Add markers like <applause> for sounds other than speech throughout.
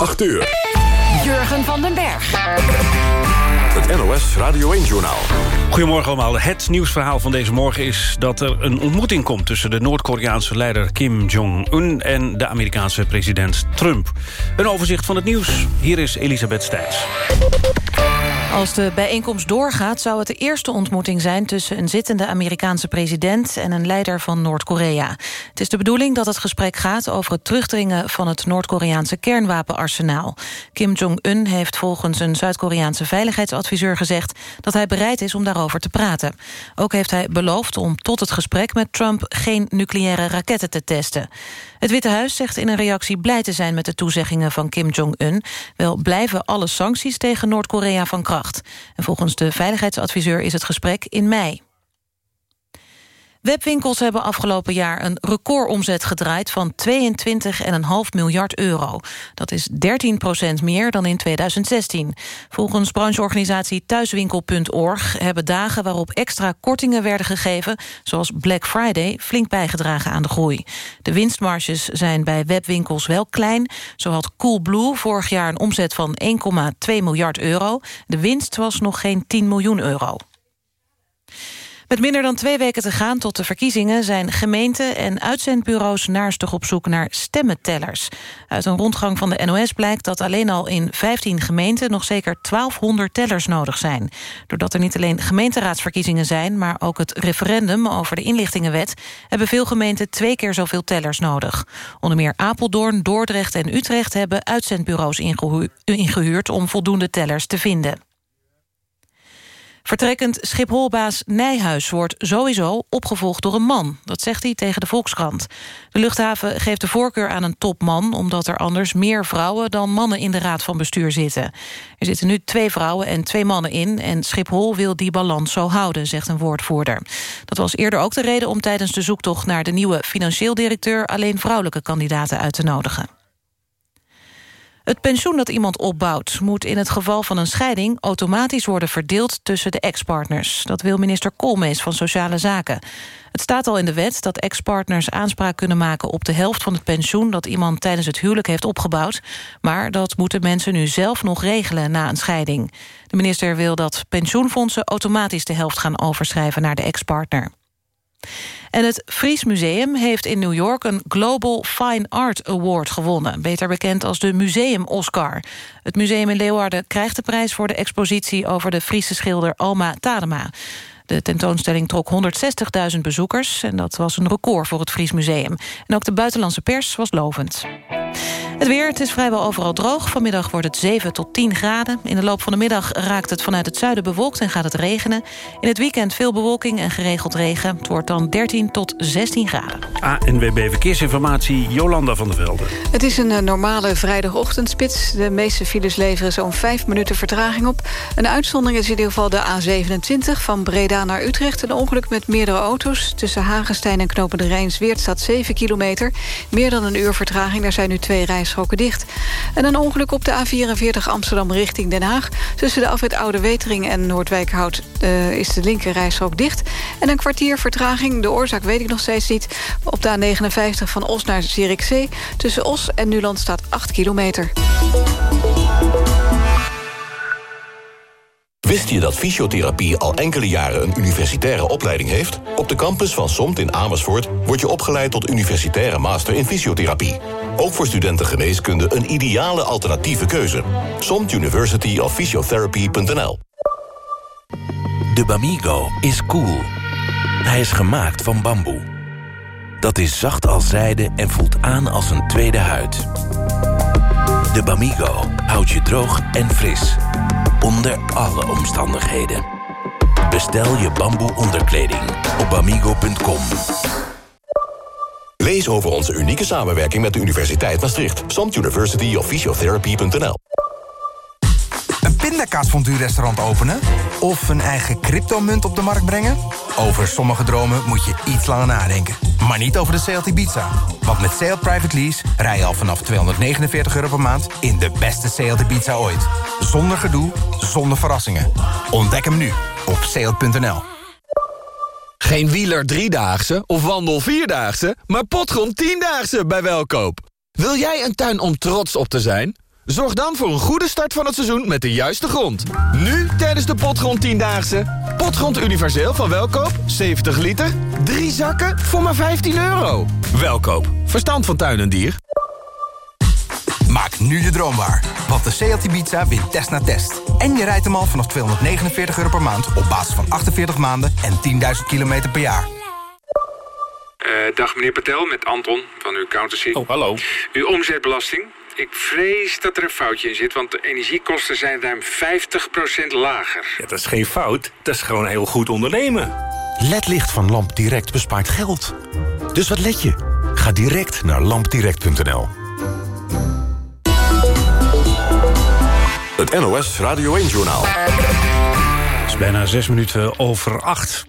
8 uur. Jurgen van den Berg. Het NOS Radio 1-journaal. Goedemorgen allemaal. Het nieuwsverhaal van deze morgen is dat er een ontmoeting komt... tussen de Noord-Koreaanse leider Kim Jong-un en de Amerikaanse president Trump. Een overzicht van het nieuws. Hier is Elisabeth Stijns. Als de bijeenkomst doorgaat zou het de eerste ontmoeting zijn... tussen een zittende Amerikaanse president en een leider van Noord-Korea. Het is de bedoeling dat het gesprek gaat over het terugdringen... van het Noord-Koreaanse kernwapenarsenaal. Kim Jong-un heeft volgens een Zuid-Koreaanse veiligheidsadviseur gezegd... dat hij bereid is om daarover te praten. Ook heeft hij beloofd om tot het gesprek met Trump... geen nucleaire raketten te testen. Het Witte Huis zegt in een reactie blij te zijn met de toezeggingen van Kim Jong-un. Wel blijven alle sancties tegen Noord-Korea van kracht. En volgens de veiligheidsadviseur is het gesprek in mei. Webwinkels hebben afgelopen jaar een recordomzet gedraaid van 22,5 miljard euro. Dat is 13 procent meer dan in 2016. Volgens brancheorganisatie Thuiswinkel.org hebben dagen waarop extra kortingen werden gegeven, zoals Black Friday, flink bijgedragen aan de groei. De winstmarges zijn bij webwinkels wel klein. Zo had Coolblue vorig jaar een omzet van 1,2 miljard euro. De winst was nog geen 10 miljoen euro. Met minder dan twee weken te gaan tot de verkiezingen... zijn gemeenten en uitzendbureaus naarstig op zoek naar stemmentellers. Uit een rondgang van de NOS blijkt dat alleen al in 15 gemeenten... nog zeker 1200 tellers nodig zijn. Doordat er niet alleen gemeenteraadsverkiezingen zijn... maar ook het referendum over de inlichtingenwet... hebben veel gemeenten twee keer zoveel tellers nodig. Onder meer Apeldoorn, Dordrecht en Utrecht... hebben uitzendbureaus ingehuurd om voldoende tellers te vinden. Vertrekkend Schipholbaas Nijhuis wordt sowieso opgevolgd door een man. Dat zegt hij tegen de Volkskrant. De luchthaven geeft de voorkeur aan een topman... omdat er anders meer vrouwen dan mannen in de raad van bestuur zitten. Er zitten nu twee vrouwen en twee mannen in... en Schiphol wil die balans zo houden, zegt een woordvoerder. Dat was eerder ook de reden om tijdens de zoektocht... naar de nieuwe financieel directeur... alleen vrouwelijke kandidaten uit te nodigen. Het pensioen dat iemand opbouwt moet in het geval van een scheiding automatisch worden verdeeld tussen de ex-partners. Dat wil minister Koolmees van Sociale Zaken. Het staat al in de wet dat ex-partners aanspraak kunnen maken op de helft van het pensioen dat iemand tijdens het huwelijk heeft opgebouwd. Maar dat moeten mensen nu zelf nog regelen na een scheiding. De minister wil dat pensioenfondsen automatisch de helft gaan overschrijven naar de ex-partner. En het Fries Museum heeft in New York een Global Fine Art Award gewonnen. Beter bekend als de Museum Oscar. Het museum in Leeuwarden krijgt de prijs voor de expositie... over de Friese schilder Alma Tadema. De tentoonstelling trok 160.000 bezoekers... en dat was een record voor het Fries Museum. En ook de buitenlandse pers was lovend. Het weer, het is vrijwel overal droog. Vanmiddag wordt het 7 tot 10 graden. In de loop van de middag raakt het vanuit het zuiden bewolkt en gaat het regenen. In het weekend veel bewolking en geregeld regen. Het wordt dan 13 tot 16 graden. ANWB Verkeersinformatie, Jolanda van der Velde. Het is een eh, normale vrijdagochtendspits. De meeste files leveren zo'n 5 minuten vertraging op. Een uitzondering is in ieder geval de A27 van Breda naar Utrecht. Een ongeluk met meerdere auto's. Tussen Hagenstein en Knopen de Rijnsweert staat 7 kilometer. Meer dan een uur vertraging. Daar zijn nu twee rijstroken dicht. En een ongeluk op de A44 Amsterdam richting Den Haag. Tussen de afrit Oude Wetering en Noordwijkhout uh, is de linker rijstrook dicht. En een kwartier vertraging, de oorzaak weet ik nog steeds niet. Op de A59 van Os naar Zierikzee. Tussen Os en Nuland staat 8 kilometer. Wist je dat fysiotherapie al enkele jaren een universitaire opleiding heeft? Op de campus van SOMT in Amersfoort word je opgeleid tot universitaire master in fysiotherapie. Ook voor studenten geneeskunde een ideale alternatieve keuze. SOMT University of Physiotherapy.nl De Bamigo is cool. Hij is gemaakt van bamboe. Dat is zacht als zijde en voelt aan als een tweede huid. De Bamigo houdt je droog en fris. Onder alle omstandigheden. Bestel je bamboe onderkleding op bamigo.com. Lees over onze unieke samenwerking met de Universiteit Maastricht. Samt University of Physiotherapy.nl pindakaasfondue-restaurant openen? Of een eigen cryptomunt op de markt brengen? Over sommige dromen moet je iets langer nadenken. Maar niet over de Seat Ibiza. Want met Seat Private Lease rij je al vanaf 249 euro per maand... in de beste Seat Ibiza ooit. Zonder gedoe, zonder verrassingen. Ontdek hem nu op seat.nl. Geen wieler driedaagse of wandel vierdaagse, maar potgrond tiendaagse bij Welkoop. Wil jij een tuin om trots op te zijn? Zorg dan voor een goede start van het seizoen met de juiste grond. Nu tijdens de Potgrond 10-daagse. Potgrond universeel van Welkoop, 70 liter. Drie zakken voor maar 15 euro. Welkoop, verstand van tuin en dier. Maak nu je droom waar. Want de Seat Ibiza wint test na test. En je rijdt hem al vanaf 249 euro per maand... op basis van 48 maanden en 10.000 kilometer per jaar. Uh, dag meneer Patel, met Anton van uw accountancy. Oh, hallo. Uw omzetbelasting. Ik vrees dat er een foutje in zit, want de energiekosten zijn ruim 50% lager. Ja, dat is geen fout, dat is gewoon heel goed ondernemen. LED-licht van LampDirect bespaart geld. Dus wat let je? Ga direct naar lampdirect.nl. Het NOS Radio 1-journaal. Het is bijna zes minuten over acht.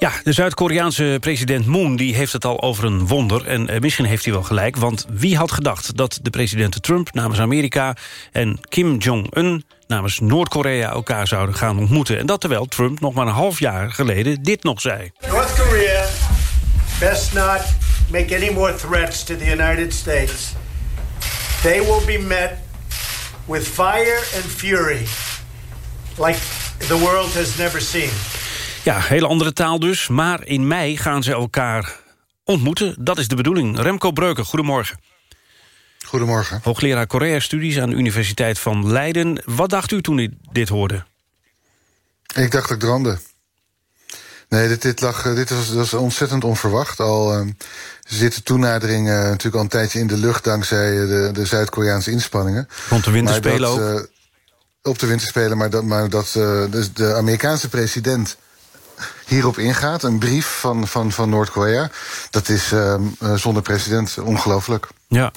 Ja, de Zuid-Koreaanse president Moon die heeft het al over een wonder. En eh, misschien heeft hij wel gelijk, want wie had gedacht... dat de presidenten Trump namens Amerika en Kim Jong-un namens Noord-Korea elkaar zouden gaan ontmoeten. En dat terwijl Trump nog maar een half jaar geleden dit nog zei. North Korea best not make any more threats to the United States. They will be met with fire and fury like the world has never seen. Ja, hele andere taal dus. Maar in mei gaan ze elkaar ontmoeten. Dat is de bedoeling. Remco Breuken, goedemorgen. Goedemorgen. Hoogleraar Korea-studies aan de Universiteit van Leiden. Wat dacht u toen u dit hoorde? Ik dacht dat ik droomde. Nee, dit, dit, lag, eh, dit was, was ontzettend onverwacht. Al uh, zit de toenadering uh, natuurlijk al een tijdje in de lucht... dankzij de, de Zuid-Koreaanse inspanningen. Rond de winterspelen ook? Uh, op de winterspelen, maar dat, maar dat dus de Amerikaanse president hierop ingaat. Een brief van, van, van Noord-Korea. Dat is uh, zonder president ongelooflijk. Ja,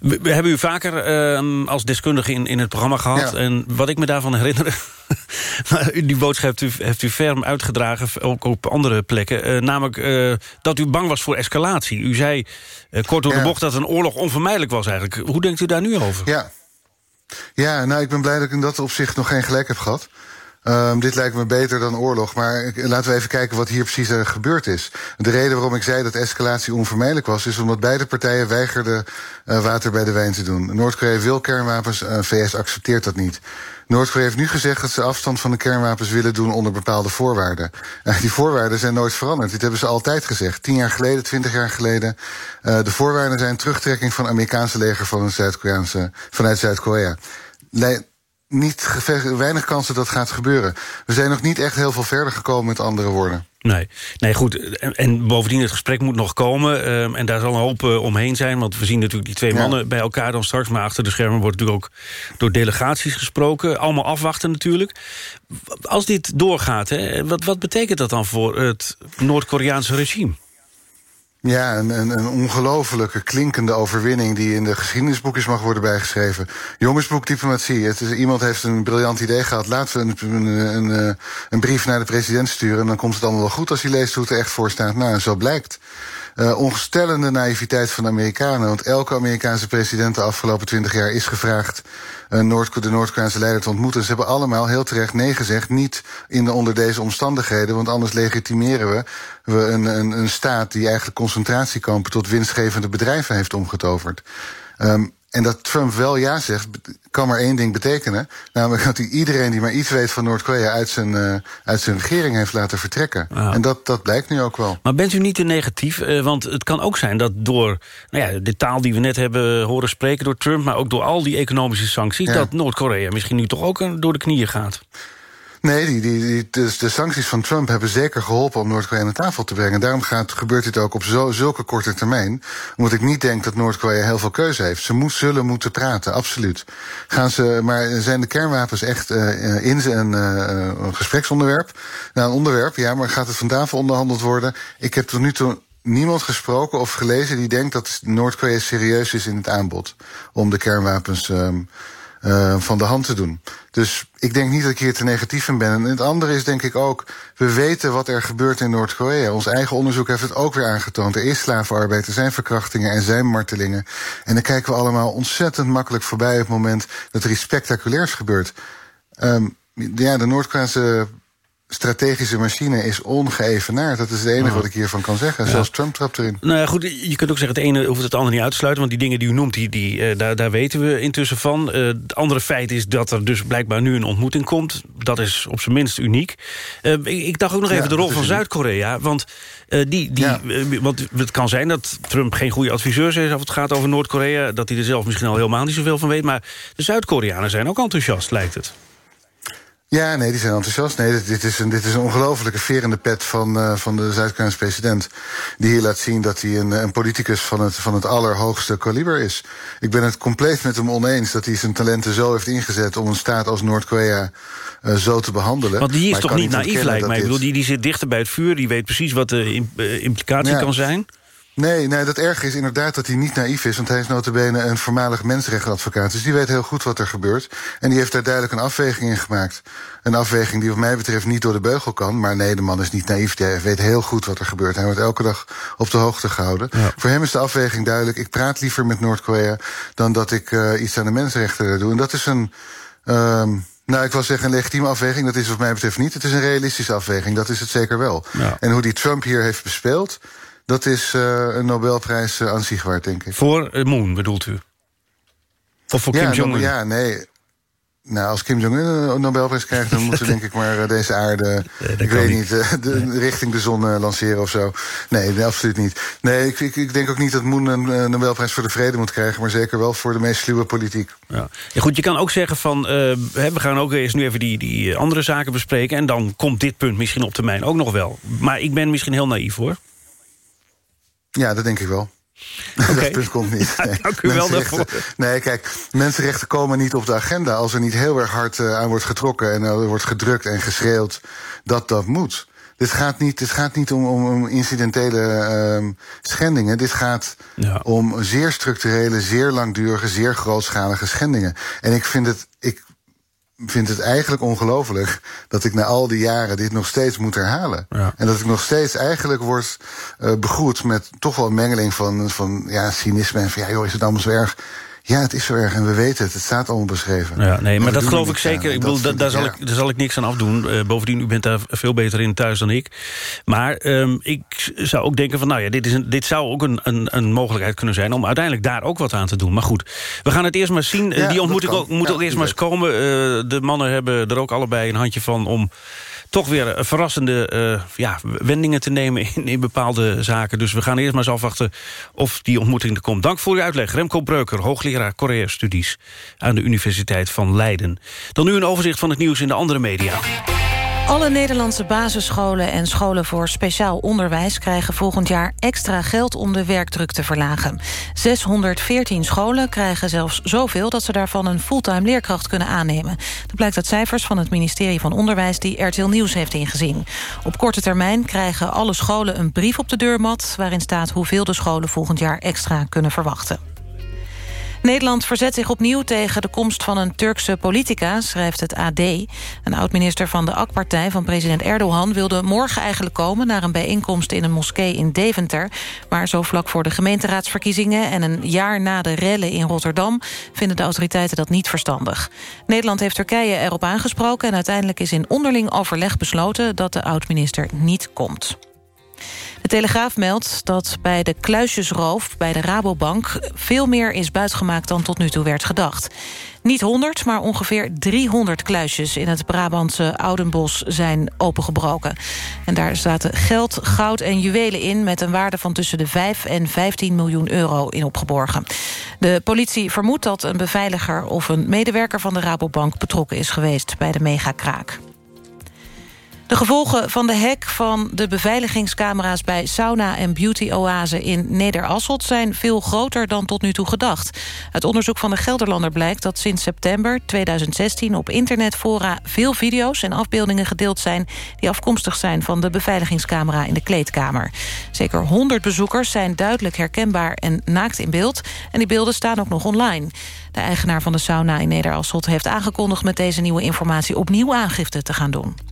we, we, hebben u vaker uh, als deskundige in, in het programma gehad. Ja. En wat ik me daarvan herinner... <laughs> die boodschap heeft u, heeft u ferm uitgedragen, ook op andere plekken. Uh, namelijk uh, dat u bang was voor escalatie. U zei kort door ja. de bocht dat een oorlog onvermijdelijk was eigenlijk. Hoe denkt u daar nu over? Ja, ja nou, ik ben blij dat ik in dat opzicht nog geen gelijk heb gehad. Um, dit lijkt me beter dan oorlog. Maar laten we even kijken wat hier precies gebeurd is. De reden waarom ik zei dat escalatie onvermijdelijk was... is omdat beide partijen weigerden uh, water bij de wijn te doen. Noord-Korea wil kernwapens, uh, VS accepteert dat niet. Noord-Korea heeft nu gezegd dat ze afstand van de kernwapens willen doen onder bepaalde voorwaarden. Uh, <laughs> die voorwaarden zijn nooit veranderd. Dit hebben ze altijd gezegd. Tien jaar geleden, twintig jaar geleden. De voorwaarden zijn terugtrekking van Amerikaanse leger van Zuid-Koreaanse, vanuit Zuid-Korea niet weinig kansen dat gaat gebeuren. We zijn nog niet echt heel veel verder gekomen met andere woorden. Nee, nee goed. En, en bovendien, het gesprek moet nog komen. Um, en daar zal een hoop uh, omheen zijn. Want we zien natuurlijk die twee ja. mannen bij elkaar dan straks. Maar achter de schermen wordt natuurlijk ook door delegaties gesproken. Allemaal afwachten natuurlijk. Als dit doorgaat, hè, wat, wat betekent dat dan voor het Noord-Koreaanse regime? Ja, een, een, een ongelofelijke klinkende overwinning... die in de geschiedenisboekjes mag worden bijgeschreven. Jongensboek diplomatie. Het is, iemand heeft een briljant idee gehad. Laten we een, een, een, een brief naar de president sturen... en dan komt het allemaal wel goed als hij leest hoe het er echt voor staat. Nou, en zo blijkt. Uh, ongestellende naïviteit van de Amerikanen. Want elke Amerikaanse president de afgelopen twintig jaar is gevraagd... Uh, Noord de Noord-Koreaanse leider te ontmoeten. Ze hebben allemaal heel terecht nee gezegd. Niet in de, onder deze omstandigheden, want anders legitimeren we, we een, een, een staat... die eigenlijk concentratiekampen tot winstgevende bedrijven heeft omgetoverd. Um, en dat Trump wel ja zegt, kan maar één ding betekenen. Namelijk dat hij iedereen die maar iets weet van Noord-Korea... Uit, zijn, uh, uit zijn regering heeft laten vertrekken. En dat, dat blijkt nu ook wel. Maar bent u niet te negatief? Uh, want het kan ook zijn dat door nou ja, de taal die we net hebben horen spreken... door Trump, maar ook door al die economische sancties... Ja. dat Noord-Korea misschien nu toch ook door de knieën gaat. Nee, die, die, die, dus de sancties van Trump hebben zeker geholpen om Noord-Korea aan tafel te brengen. Daarom gaat, gebeurt dit ook op zo, zulke korte termijn. Omdat ik niet denk dat Noord-Korea heel veel keuze heeft. Ze moet, zullen moeten praten, absoluut. Gaan ze, maar zijn de kernwapens echt uh, in een, uh, gespreksonderwerp? Nou, een onderwerp, ja, maar gaat het van tafel onderhandeld worden? Ik heb tot nu toe niemand gesproken of gelezen die denkt dat Noord-Korea serieus is in het aanbod om de kernwapens um, uh, van de hand te doen. Dus ik denk niet dat ik hier te negatief in ben. En het andere is denk ik ook, we weten wat er gebeurt in Noord-Korea. Ons eigen onderzoek heeft het ook weer aangetoond. Er is slavenarbeid, er zijn verkrachtingen en zijn martelingen. En dan kijken we allemaal ontzettend makkelijk voorbij op het moment dat er iets spectaculairs gebeurt. Um, ja, de Noord-Koreaanse strategische machine is ongeëvenaard. Dat is het enige wat ik hiervan kan zeggen. Ja. Zelfs Trump trapt erin. Nou ja, goed, je kunt ook zeggen... het ene hoeft het andere niet uit te sluiten... want die dingen die u noemt, die, die, eh, daar, daar weten we intussen van. Eh, het andere feit is dat er dus blijkbaar nu een ontmoeting komt. Dat is op zijn minst uniek. Eh, ik, ik dacht ook nog Ja, even de rol van. Zuid-Korea. Want, die, die, want het kan zijn dat Trump geen goede adviseur is... als het gaat over Noord-Korea. Dat hij er zelf misschien al helemaal niet zoveel van weet. Maar de Zuid-Koreanen zijn ook enthousiast, lijkt het. Ja, nee, die zijn enthousiast. Nee, dit, is een, dit is een ongelofelijke veer in de pet van, eh, van de Zuid-Koreaanse president. Die hier laat zien dat hij een, een politicus van het, van het allerhoogste kaliber is. Ik ben het compleet met hem oneens dat hij zijn talenten zo heeft ingezet... om een staat als Noord-Korea eh, zo te behandelen. Want die is toch niet naïef, lijkt mij. Ik bedoel, die, die zit dichter bij het vuur. Die weet precies wat de eh, implicatie Ja. kan zijn. Nee, nee, dat erg is inderdaad dat hij niet naïef is... want hij is notabene een voormalig mensenrechtenadvocaat. Dus die weet heel goed wat er gebeurt. En die heeft daar duidelijk een afweging in gemaakt. Een afweging die wat mij betreft niet door de beugel kan. Maar nee, de man is niet naïef. Hij weet heel goed wat er gebeurt. Hij wordt elke dag op de hoogte gehouden. Voor hem is de afweging duidelijk. Ik praat liever met Noord-Korea... dan dat ik eh, iets aan de mensenrechten doe. En dat is een... ehm, nou, ik wil zeggen een legitieme afweging. Dat is wat mij betreft niet. Het is een realistische afweging. Dat is het zeker wel. Ja. En hoe die Trump hier heeft bespeeld... dat is eh, een Nobelprijs eh, aan zich waard, denk ik. Voor eh, Moon, bedoelt u? Of voor ja, Kim Jong-un? Ja, nee. Nou, als Kim Jong-un een Nobelprijs krijgt... dan <laughs> moeten we denk ik maar deze aarde... ik weet niet. de, richting de zon lanceren of zo. Nee, nee, absoluut niet. Nee, ik, ik, ik denk ook niet dat Moon een Nobelprijs voor de vrede moet krijgen... maar zeker wel voor de meest sluwe politiek. Ja. Ja, goed, je kan ook zeggen van... we gaan ook eerst nu even die, die andere zaken bespreken... en dan komt dit punt misschien op termijn ook nog wel. Maar ik ben misschien heel naïef, hoor. Ja, dat denk ik wel. <laughs> Dat punt komt niet. Nee. <laughs> dank u wel daarvoor. Nee, kijk, mensenrechten komen niet op de agenda... als er niet heel erg hard eh, aan wordt getrokken... en er wordt gedrukt en geschreeuwd dat dat moet. Dit gaat niet, dit gaat niet om, om, om incidentele ehm, schendingen. Dit gaat om zeer structurele, zeer langdurige... zeer grootschalige schendingen. En ik vind het... Ik, vind het eigenlijk ongelooflijk dat ik na al die jaren dit nog steeds moet herhalen. En dat ik nog steeds eigenlijk word eh begroet met toch wel een mengeling van, van ja, cynisme en van ja, joh, is het allemaal zo erg? Ja, het is zo erg en we weten het. Het staat allemaal beschreven. Ja, nee, maar dat geloof ik aan. zeker. Ik bedoel, daar, zal ja. ik, daar zal ik niks aan afdoen. Eh, bovendien, u bent daar veel beter in thuis dan ik. Maar ehm, ik zou ook denken van... nou ja, dit, is een, dit zou ook een, een, een mogelijkheid kunnen zijn... om uiteindelijk daar ook wat aan te doen. Maar goed, we gaan het eerst maar zien. Eh, Ja, Die ontmoeting moet ook eerst maar eens komen. Eh, de mannen hebben er ook allebei een handje van... om toch weer eh, verrassende eh, ja, wendingen te nemen in, bepaalde zaken. Dus we gaan eerst maar eens afwachten of die ontmoeting er komt. Dank voor uw uitleg. Remco Breuker, hoogleraar Korea-studies... aan de Universiteit van Leiden. Dan nu een overzicht van het nieuws in de andere media. Alle Nederlandse basisscholen en scholen voor speciaal onderwijs... krijgen volgend jaar extra geld om de werkdruk te verlagen. 614 scholen krijgen zelfs zoveel... dat ze daarvan een fulltime leerkracht kunnen aannemen. Dat blijkt uit cijfers van het ministerie van Onderwijs... die RTL Nieuws heeft ingezien. Op korte termijn krijgen alle scholen een brief op de deurmat... waarin staat hoeveel de scholen volgend jaar extra kunnen verwachten. Nederland verzet zich opnieuw tegen de komst van een Turkse politica, schrijft het AD. Een oud-minister van de AK-partij van president Erdogan... wilde morgen eigenlijk komen naar een bijeenkomst in een moskee in Deventer. Maar zo vlak voor de gemeenteraadsverkiezingen... en een jaar na de rellen in Rotterdam... vinden de autoriteiten dat niet verstandig. Nederland heeft Turkije erop aangesproken... en uiteindelijk is in onderling overleg besloten... dat de oud-minister niet komt. De Telegraaf meldt dat bij de kluisjesroof bij de Rabobank... veel meer is buitgemaakt dan tot nu toe werd gedacht. Niet 100, maar ongeveer 300 kluisjes in het Brabantse Oudenbos zijn opengebroken. En daar zaten geld, goud en juwelen in... met een waarde van tussen de 5 en 15 miljoen euro in opgeborgen. De politie vermoedt dat een beveiliger of een medewerker van de Rabobank... betrokken is geweest bij de megakraak. De gevolgen van de hack van de beveiligingscamera's... bij sauna en beauty oase in Nederasselt... zijn veel groter dan tot nu toe gedacht. Uit onderzoek van de Gelderlander blijkt dat sinds september 2016... op internetfora veel video's en afbeeldingen gedeeld zijn... die afkomstig zijn van de beveiligingscamera in de kleedkamer. Zeker 100 bezoekers zijn duidelijk herkenbaar en naakt in beeld... en die beelden staan ook nog online. De eigenaar van de sauna in Nederasselt heeft aangekondigd... met deze nieuwe informatie opnieuw aangifte te gaan doen.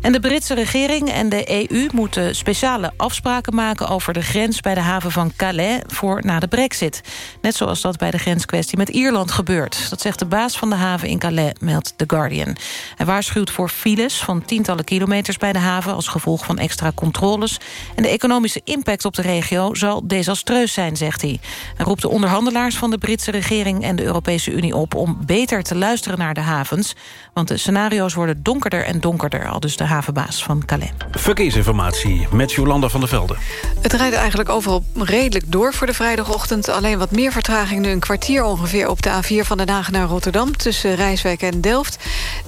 En de Britse regering en de EU moeten speciale afspraken maken... over de grens bij de haven van Calais voor na de brexit. Net zoals dat bij de grenskwestie met Ierland gebeurt. Dat zegt de baas van de haven in Calais, meldt The Guardian. Hij waarschuwt voor files van tientallen kilometers bij de haven... als gevolg van extra controles. En de economische impact op de regio zal desastreus zijn, zegt hij. Hij roept de onderhandelaars van de Britse regering... en de Europese Unie op om beter te luisteren naar de havens. Want de scenario's worden donkerder en donkerder... al dus de havenbaas van Calais. Verkeersinformatie met Jolanda van der Velde. Het rijdt eigenlijk overal redelijk door voor de vrijdagochtend. Alleen wat meer vertraging nu een kwartier ongeveer... op de A4 van Den Haag naar Rotterdam tussen Rijswijk en Delft.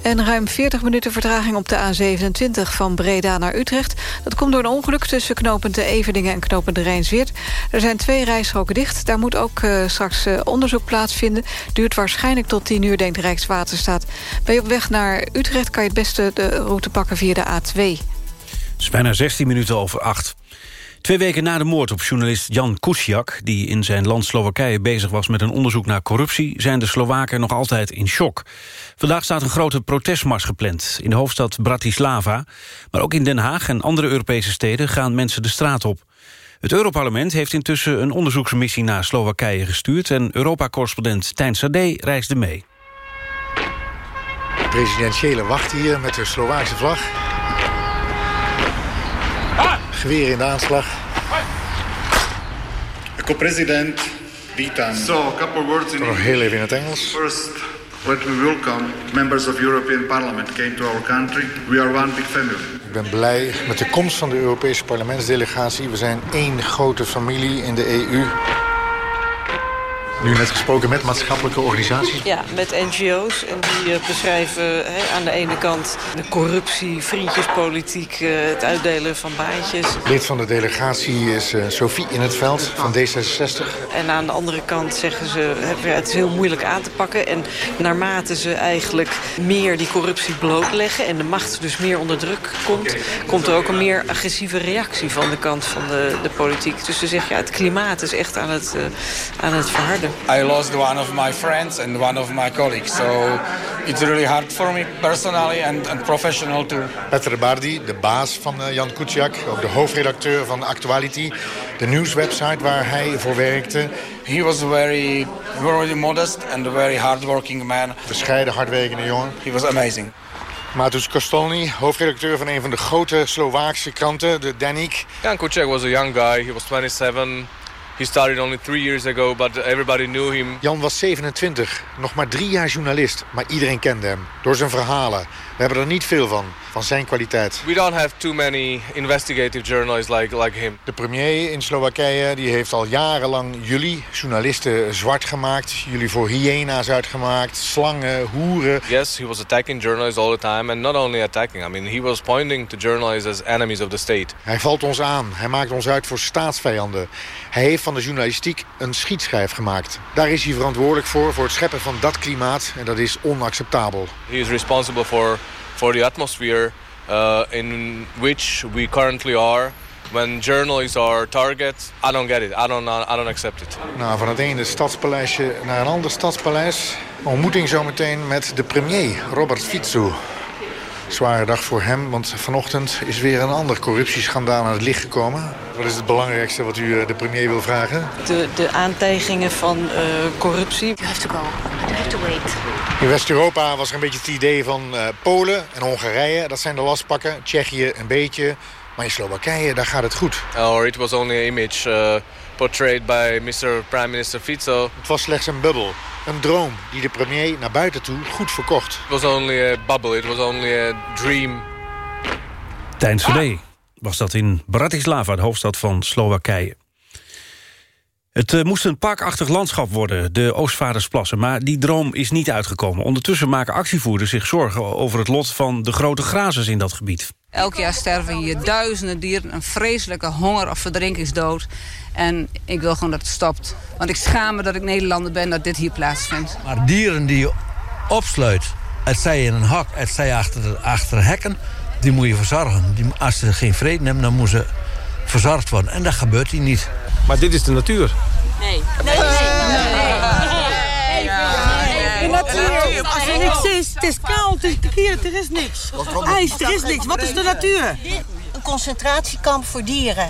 En ruim 40 minuten vertraging op de A27 van Breda naar Utrecht. Dat komt door een ongeluk tussen knopend de Eveningen en knopend de Rijnsweert. Er zijn twee rijstroken dicht. Daar moet ook uh, straks uh, onderzoek plaatsvinden. Duurt waarschijnlijk tot 10 uur, denkt Rijkswaterstaat. Ben je op weg naar Utrecht kan je het beste de route pakken via de A2. Het is bijna 16 minuten over 8. Twee weken na de moord op journalist Jan Kuciak... die in zijn land Slowakije bezig was met een onderzoek naar corruptie... zijn de Slowaken nog altijd in shock. Vandaag staat een grote protestmars gepland in de hoofdstad Bratislava. Maar ook in Den Haag en andere Europese steden gaan mensen de straat op. Het Europarlement heeft intussen een onderzoeksmissie naar Slowakije gestuurd... en Europa-correspondent Tijn Sade reisde mee. De presidentiële wacht hier met de Slovaakse vlag. Geweer in de aanslag. Jako president vítam. So, a couple words in Nog heel even in het Engels. First, let me welcome members of European Parliament came to our country. We are one big family. Ik ben blij met de komst van de Europese parlementsdelegatie. We zijn één grote familie in de EU. Nu net gesproken met maatschappelijke organisaties? Ja, met NGO's. En die uh, beschrijven he, aan de ene kant de corruptie, vriendjespolitiek... Uh, het uitdelen van baantjes. Lid van de delegatie is uh, Sophie in het veld van D66. En aan de andere kant zeggen ze... het is heel moeilijk aan te pakken. En naarmate ze eigenlijk meer die corruptie blootleggen... en de macht dus meer onder druk komt... komt er ook een meer agressieve reactie van de kant van de, de politiek. Dus ze zeggen, ja, het klimaat is echt aan het, aan het verharden. I lost one of my friends and one of my colleagues. So it's really hard for me personally and, and professional too. Peter Bardi, de baas van uh, Jan Kuciak, ook de hoofdredacteur van Actuality, de nieuwswebsite waar hij voor werkte. He was a very, very modest and a very hardworking man. Bescheiden, hardwerkende jongen. He was amazing. Matus Kostolny, hoofdredacteur van een van de grote Slovaakse kranten, de Danik. Jan Kuciak was a young guy. He was 27. He started only three years ago, but everybody knew him. Jan was 27, nog maar drie jaar journalist, maar iedereen kende hem. Door zijn verhalen. We hebben er niet veel van, van zijn kwaliteit. We don't have too many investigative journalists like, like him. De premier in Slowakije die heeft al jarenlang jullie, journalisten, zwart gemaakt. Jullie voor hyena's uitgemaakt, slangen, hoeren. Yes, he was attacking journalists all the time. And not only attacking, I mean, he was pointing to journalists as enemies of the state. Hij valt ons aan. Hij maakt ons uit voor staatsvijanden. Hij heeft van de journalistiek een schietschrijf gemaakt. Daar is hij verantwoordelijk voor, voor het scheppen van dat klimaat. En dat is onacceptabel. He is responsible for, for the atmosphere uh, in which we currently are. When journalists are target, I don't get it. I don't, I don't accept it. Nou, van het ene stadspaleisje naar een ander stadspaleis. Ontmoeting zometeen met de premier, Robert Fico. Zware dag voor hem, want vanochtend is weer een ander corruptieschandaal aan het licht gekomen. Wat is het belangrijkste wat u de premier wil vragen? De, de aantijgingen van uh, corruptie. You have to go. You have to wait. In West-Europa was er een beetje het idee van uh, Polen en Hongarije. Dat zijn de lastpakken. Tsjechië een beetje. Maar in Slowakije, daar gaat het goed. Or it was only an image uh, portrayed by Mr. Prime Minister Fico. Het was slechts een bubbel. Een droom die de premier naar buiten toe goed verkocht. It was only a bubble, it was only a dream. Tijn Sade was dat in Bratislava, de hoofdstad van Slowakije. Het uh, moest een parkachtig landschap worden, de Oostvaardersplassen... maar die droom is niet uitgekomen. Ondertussen maken actievoerders zich zorgen over het lot van de grote grazers in dat gebied. Elk jaar sterven hier duizenden dieren, een vreselijke honger- of verdrinkingsdood. En ik wil gewoon dat het stopt. Want ik schaam me dat ik Nederlander ben dat dit hier plaatsvindt. Maar dieren die je opsluit, het zij in een hok, het zij achter, achter hekken... die moet je verzorgen. Die, als ze geen vrede hebben, dan moeten ze verzorgd worden. En dat gebeurt hier niet. Maar dit is de natuur. Nee. Nee, nee, nee. De natuur. Als er niks is, het is koud, het is hier, er is niks. IJs, er is niks. Wat is de natuur? Een concentratiekamp voor dieren.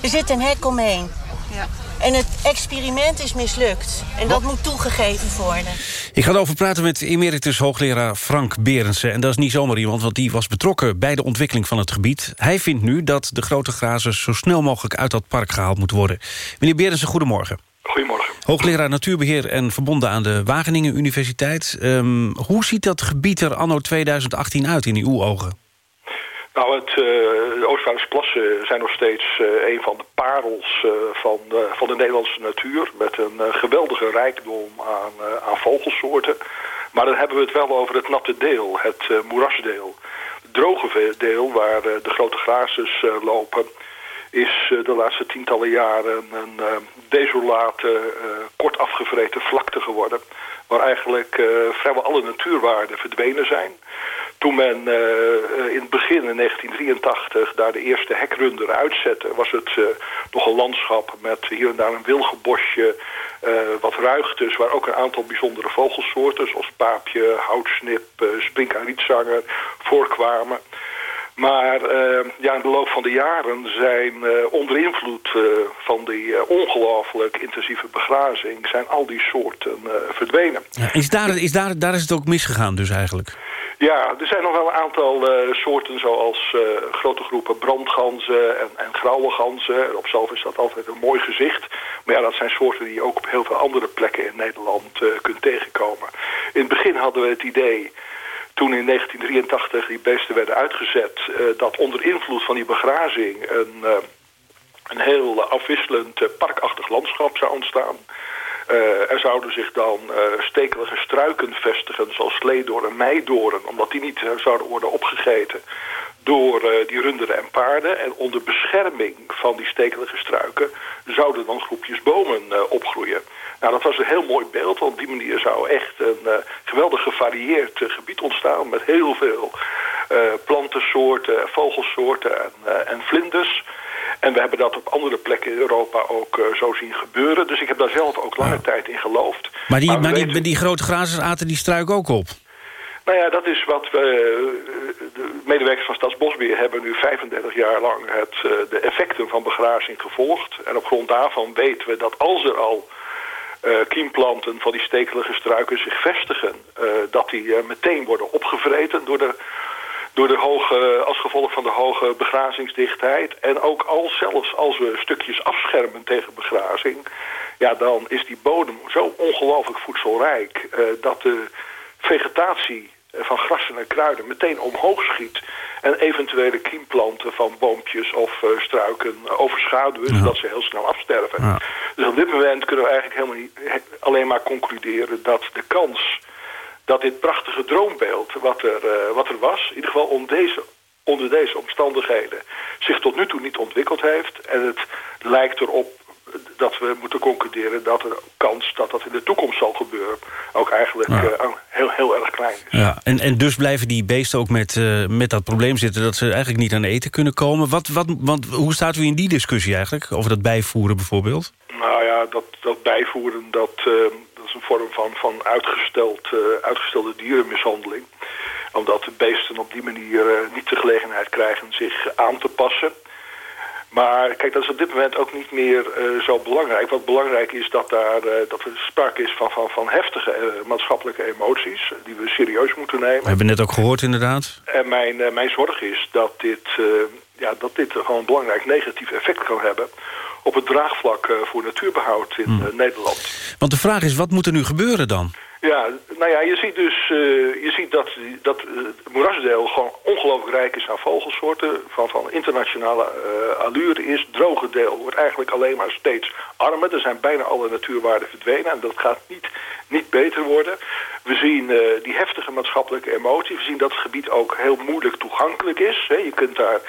Er zit een hek omheen. Ja. En het experiment is mislukt. En dat moet toegegeven worden. Ik ga erover praten met emeritus hoogleraar Frank Berendsen. En dat is niet zomaar iemand, want die was betrokken bij de ontwikkeling van het gebied. Hij vindt nu dat de grote grazers zo snel mogelijk uit dat park gehaald moeten worden. Meneer Berendsen, goedemorgen. Goedemorgen. Hoogleraar Natuurbeheer en verbonden aan de Wageningen Universiteit. Um, hoe ziet dat gebied er anno 2018 uit in uw ogen? Nou, het, uh, de Oostvaardersche plassen zijn nog steeds uh, een van de parels uh, van, van de Nederlandse natuur. Met een geweldige rijkdom aan, aan vogelsoorten. Maar dan hebben we het wel over het natte deel, het moerasdeel. Het droge deel, waar de grote grazers lopen is de laatste tientallen jaren een desolate, kort afgevreten vlakte geworden. Waar eigenlijk vrijwel alle natuurwaarden verdwenen zijn. Toen men uh, in het begin in 1983 daar de eerste hekrunder uitzette... was het uh, nog een landschap met hier en daar een wilgenbosje... Uh, wat ruigtes, waar ook een aantal bijzondere vogelsoorten... zoals paapje, houtsnip, springkaanrietzanger voorkwamen... Maar uh, ja, in de loop van de jaren zijn uh, onder invloed uh, van die ongelooflijk intensieve begrazing... zijn al die soorten verdwenen. Ja, is daar, is daar, daar is het ook misgegaan dus eigenlijk? Ja, er zijn nog wel een aantal soorten zoals grote groepen brandganzen en, en grauwe ganzen. Op zelf is dat altijd een mooi gezicht. Maar ja, dat zijn soorten die je ook op heel veel andere plekken in Nederland kunt tegenkomen. In het begin hadden we het idee toen in 1983 die beesten werden uitgezet... Uh, dat onder invloed van die begrazing een, uh, een heel afwisselend uh, parkachtig landschap zou ontstaan. er zouden zich dan stekelige struiken vestigen, zoals sleedoren en omdat die niet zouden worden opgegeten door die runderen en paarden. En onder bescherming van die stekelige struiken zouden dan groepjes bomen opgroeien. Nou, dat was een heel mooi beeld, want op die manier zou echt een uh, geweldig gevarieerd gebied ontstaan... met heel veel plantensoorten, vogelsoorten en, en, vlinders. En we hebben dat op andere plekken in Europa ook zo zien gebeuren. Dus ik heb daar zelf ook lange tijd in geloofd. Maar die, maar, die, die grote grazers aten die struik ook op? Nou ja, dat is wat we... De medewerkers van Stadsbosbeheer hebben nu 35 jaar lang het, de effecten van begrazing gevolgd. En op grond daarvan weten we dat als er al uh, kiemplanten van die stekelige struiken zich vestigen... Dat die meteen worden opgevreten door de, door de hoge, als gevolg van de hoge begrazingsdichtheid. En ook al zelfs als we stukjes afschermen tegen begrazing... ja, dan is die bodem zo ongelooflijk voedselrijk... dat de vegetatie van grassen en kruiden meteen omhoog schiet... en eventuele kiemplanten van boompjes of uh, struiken overschaduwen... zodat ze heel snel afsterven. Ja. Dus op dit moment kunnen we eigenlijk helemaal niet alleen maar concluderen... dat de kans dat dit prachtige droombeeld wat er, uh, wat er was... in ieder geval om deze, onder deze omstandigheden zich tot nu toe niet ontwikkeld heeft... en het lijkt erop dat we moeten concluderen dat er kans dat dat in de toekomst zal gebeuren... ook eigenlijk ja. uh, heel, heel erg klein is. Ja, en, en dus blijven die beesten ook met, uh, met dat probleem zitten... dat ze eigenlijk niet aan eten kunnen komen. Wat, wat, want, hoe staat u in die discussie eigenlijk? Over dat bijvoeren bijvoorbeeld? Nou ja, dat, dat bijvoeren dat, uh, dat is een vorm van, van uitgesteld, uitgestelde dierenmishandeling omdat de beesten op die manier niet de gelegenheid krijgen zich aan te passen... Maar kijk, dat is op dit moment ook niet meer uh, zo belangrijk. Wat belangrijk is dat, daar, uh, dat er sprake is van, van, van heftige uh, maatschappelijke emoties... die we serieus moeten nemen. We hebben net ook gehoord, inderdaad. En mijn, mijn zorg is dat dit, ja, dat dit gewoon een belangrijk negatief effect kan hebben... op het draagvlak voor natuurbehoud in hmm. Nederland. Want de vraag is, wat moet er nu gebeuren dan? Ja, nou ja, je ziet dus uh, je ziet dat, dat het moerasdeel gewoon ongelooflijk rijk is aan vogelsoorten. Van, van internationale uh, allure is. Droge deel wordt eigenlijk alleen maar steeds armer. Er zijn bijna alle natuurwaarden verdwenen en dat gaat niet, niet beter worden. We zien die heftige maatschappelijke emotie. We zien dat het gebied ook heel moeilijk toegankelijk is. Je kunt daar...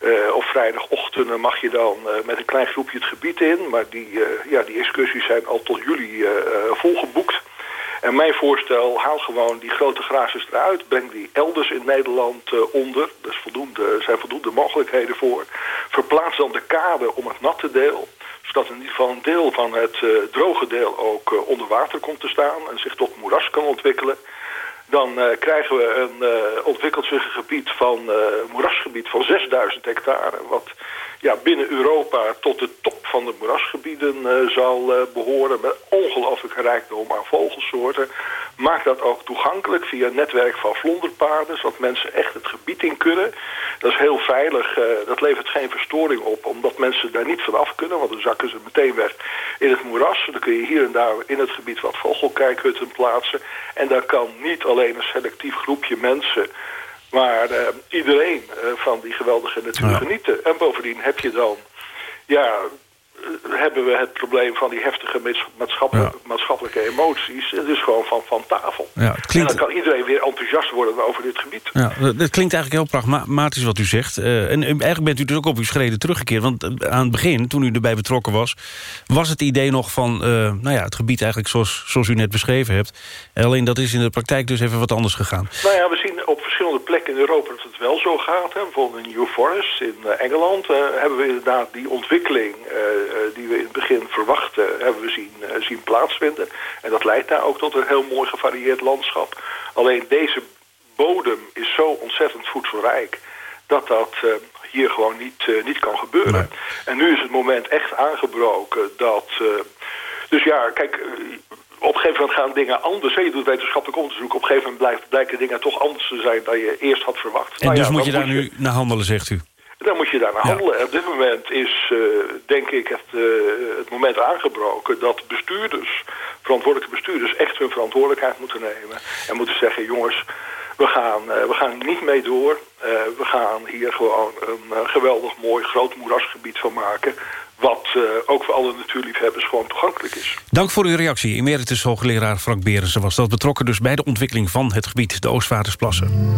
Uh, op vrijdagochtend mag je dan met een klein groepje het gebied in. Maar die, uh, ja, die excursies zijn al tot juli volgeboekt. En mijn voorstel, haal gewoon die grote grazers eruit. Breng die elders in Nederland uh, onder. Er voldoende, zijn voldoende mogelijkheden voor. Verplaats dan de kade om het natte deel zodat in ieder geval een deel van het eh, droge deel ook eh, onder water komt te staan en zich tot moeras kan ontwikkelen. Dan eh, krijgen we een eh, ontwikkeld gebied van eh, moerasgebied van 6000 hectare. Wat ja, binnen Europa tot de top van de moerasgebieden zal eh, behoren. Met ongelooflijke rijkdom aan vogelsoorten. Maakt dat ook toegankelijk via een netwerk van vlonderpaden. Zodat mensen echt het gebied in kunnen. Dat is heel veilig. eh, dat levert geen verstoring op. Omdat mensen daar niet vanaf kunnen. Want dan zakken ze meteen weg in het moeras. Dan kun je hier en daar in het gebied wat vogelkijkhutten plaatsen. En daar kan niet alleen een selectief groepje mensen... Maar eh, iedereen eh, van die geweldige natuur Ja. genieten. En bovendien heb je dan... Ja, hebben we het probleem van die heftige maats- maatschappelijke, maatschappelijke emoties. Het is gewoon van, van tafel. Ja, het klinkt- En dan kan iedereen weer enthousiast worden over dit gebied. Ja, dat klinkt eigenlijk heel pragmatisch wat u zegt. Eh, en eigenlijk bent u dus ook op uw schreden teruggekeerd. Want eh, aan het begin, toen u erbij betrokken was... was het idee nog van eh, nou ja, het gebied eigenlijk zoals, zoals u net beschreven hebt. Alleen dat is in de praktijk dus even wat anders gegaan. Nou ja, we zien op verschillende plekken in Europa dat het wel zo gaat. Hè. Bijvoorbeeld in New Forest in Engeland hebben we inderdaad die ontwikkeling... eh, die we in het begin verwachten, hebben we zien, eh, zien plaatsvinden. En dat leidt daar ook tot een heel mooi gevarieerd landschap. Alleen deze bodem is zo ontzettend voedselrijk... dat dat eh, hier gewoon niet, niet kan gebeuren. En nu is het moment echt aangebroken dat... dus ja, kijk, op een gegeven moment gaan dingen anders. Hè, Je doet wetenschappelijk onderzoek. Op een gegeven moment blijkt, blijken dingen toch anders te zijn dan je eerst had verwacht. En Nou dus ja, moet je daar nu naar handelen, zegt u. dan moet je daar naar handelen. En op dit moment is, eh, denk ik, het, eh, het moment aangebroken dat bestuurders, verantwoordelijke bestuurders, echt hun verantwoordelijkheid moeten nemen. En moeten zeggen, jongens, we gaan, eh, we gaan niet mee door. We gaan hier gewoon een geweldig mooi groot moerasgebied van maken. Wat ook voor alle natuurliefhebbers gewoon toegankelijk is. Dank voor uw reactie. Emeritus hoogleraar Frank Berensen was dat betrokken dus bij de ontwikkeling van het gebied, de Oostvaardersplassen.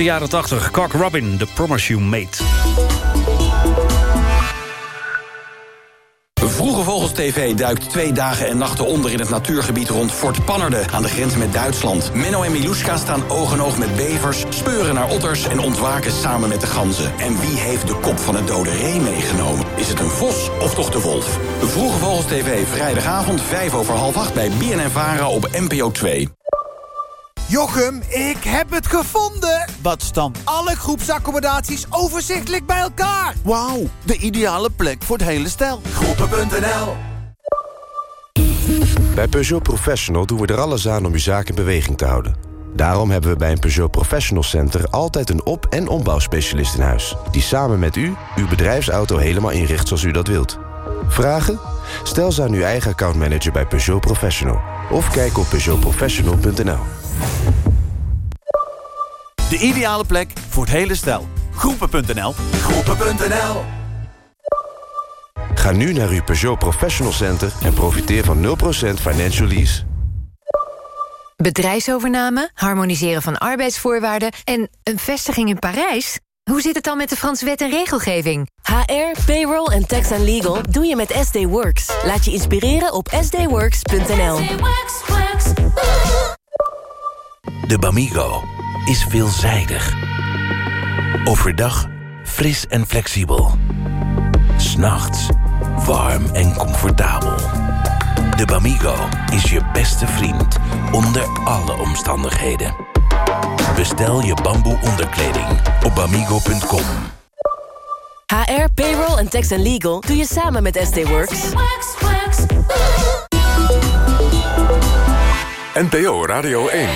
de jaren 80. Cock Robin, The Promise You Made. Vroege Vogels TV duikt twee dagen en nachten onder in het natuurgebied rond Fort Pannerde aan de grens met Duitsland. Menno en Miluska staan oog in oog met bevers, speuren naar otters en ontwaken samen met de ganzen. En wie heeft de kop van het dode ree meegenomen? Is het een vos of toch de wolf? Vroege Vogels TV vrijdagavond 5 over half acht bij BNN Vara op NPO 2. Jochem, ik heb het gevonden! Wat stam? Alle groepsaccommodaties overzichtelijk bij elkaar. Wauw, de ideale plek voor het hele stel. Groepen.nl Bij Peugeot Professional doen we er alles aan om uw zaak in beweging te houden. Daarom hebben we bij een Peugeot Professional Center altijd een op- en ombouwspecialist in huis... die samen met u uw bedrijfsauto helemaal inricht zoals u dat wilt. Vragen? Stel ze aan uw eigen accountmanager bij Peugeot Professional. Of kijk op peugeotprofessional.nl. De ideale plek voor het hele stel. Groepen.nl Groepen.nl Ga nu naar uw Peugeot Professional Center en profiteer van 0% financial lease. Bedrijfsovername, harmoniseren van arbeidsvoorwaarden en een vestiging in Parijs? Hoe zit het dan met de Franse wet en regelgeving? HR, payroll en tax and legal doe je met SD Works. Laat je inspireren op sdworks.nl. De Bamigo is veelzijdig. Overdag fris en flexibel. S'nachts warm en comfortabel. De Bamigo is je beste vriend onder alle omstandigheden. Bestel je bamboe onderkleding op bamigo.com. HR, payroll en tax and legal doe je samen met SD Works. NPO Radio 1.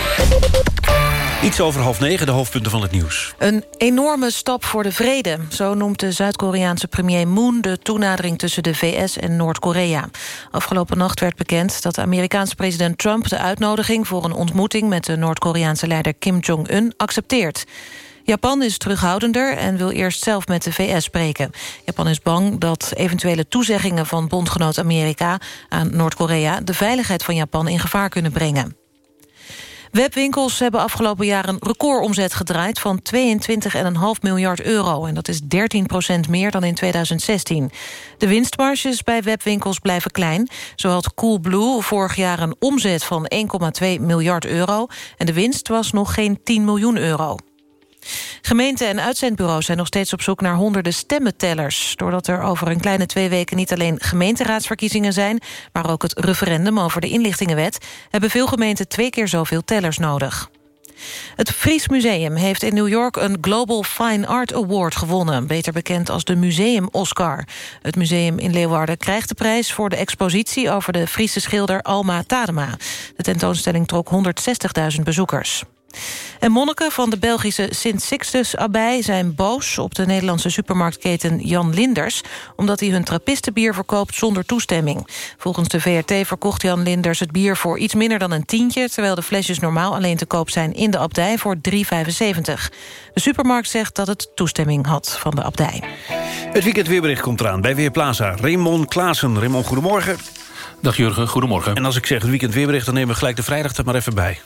Iets over half negen, de hoofdpunten van het nieuws. Een enorme stap voor de vrede. Zo noemt de Zuid-Koreaanse premier Moon... de toenadering tussen de VS en Noord-Korea. Afgelopen nacht werd bekend dat de Amerikaanse president Trump... de uitnodiging voor een ontmoeting met de Noord-Koreaanse leider Kim Jong-un accepteert. Japan is terughoudender en wil eerst zelf met de VS spreken. Japan is bang dat eventuele toezeggingen van bondgenoot Amerika... aan Noord-Korea de veiligheid van Japan in gevaar kunnen brengen. Webwinkels hebben afgelopen jaar een recordomzet gedraaid... van 22,5 miljard euro. En dat is 13 procent meer dan in 2016. De winstmarges bij webwinkels blijven klein. Zo had Coolblue vorig jaar een omzet van 1,2 miljard euro... en de winst was nog geen 10 miljoen euro. Gemeenten en uitzendbureaus zijn nog steeds op zoek naar honderden stemmentellers. Doordat er over een kleine twee weken niet alleen gemeenteraadsverkiezingen zijn... maar ook het referendum over de inlichtingenwet... hebben veel gemeenten twee keer zoveel tellers nodig. Het Fries Museum heeft in New York een Global Fine Art Award gewonnen... beter bekend als de Museum Oscar. Het museum in Leeuwarden krijgt de prijs voor de expositie... over de Friese schilder Alma Tadema. De tentoonstelling trok 160.000 bezoekers. En monniken van de Belgische Sint-Sixtus-abdij zijn boos... op de Nederlandse supermarktketen Jan Linders... omdat hij hun trappistenbier verkoopt zonder toestemming. Volgens de VRT verkocht Jan Linders het bier voor iets minder dan een tientje... terwijl de flesjes normaal alleen te koop zijn in de abdij voor 3,75. De supermarkt zegt dat het toestemming had van de abdij. Het weekend weerbericht komt eraan bij Weerplaza. Raymond Klaassen. Raymond, goedemorgen. Dag Jurgen, goedemorgen. En als ik zeg het weekend weerbericht... dan nemen we gelijk de vrijdag er maar even bij.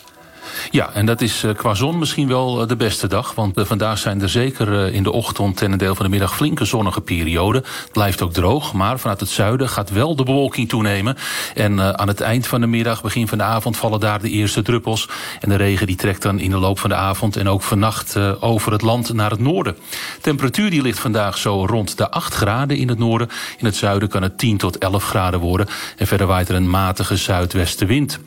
Ja, en dat is eh, qua zon misschien wel eh, de beste dag. Want eh, vandaag zijn er zeker in de ochtend en een deel van de middag flinke zonnige perioden. Het blijft ook droog, maar vanuit het zuiden gaat wel de bewolking toenemen. En aan het eind van de middag, begin van de avond, vallen daar de eerste druppels. En de regen die trekt dan in de loop van de avond en ook vannacht over het land naar het noorden. Temperatuur die ligt vandaag zo rond de 8 graden in het noorden. In het zuiden kan het 10 tot 11 graden worden. En verder waait er een matige zuidwestenwind.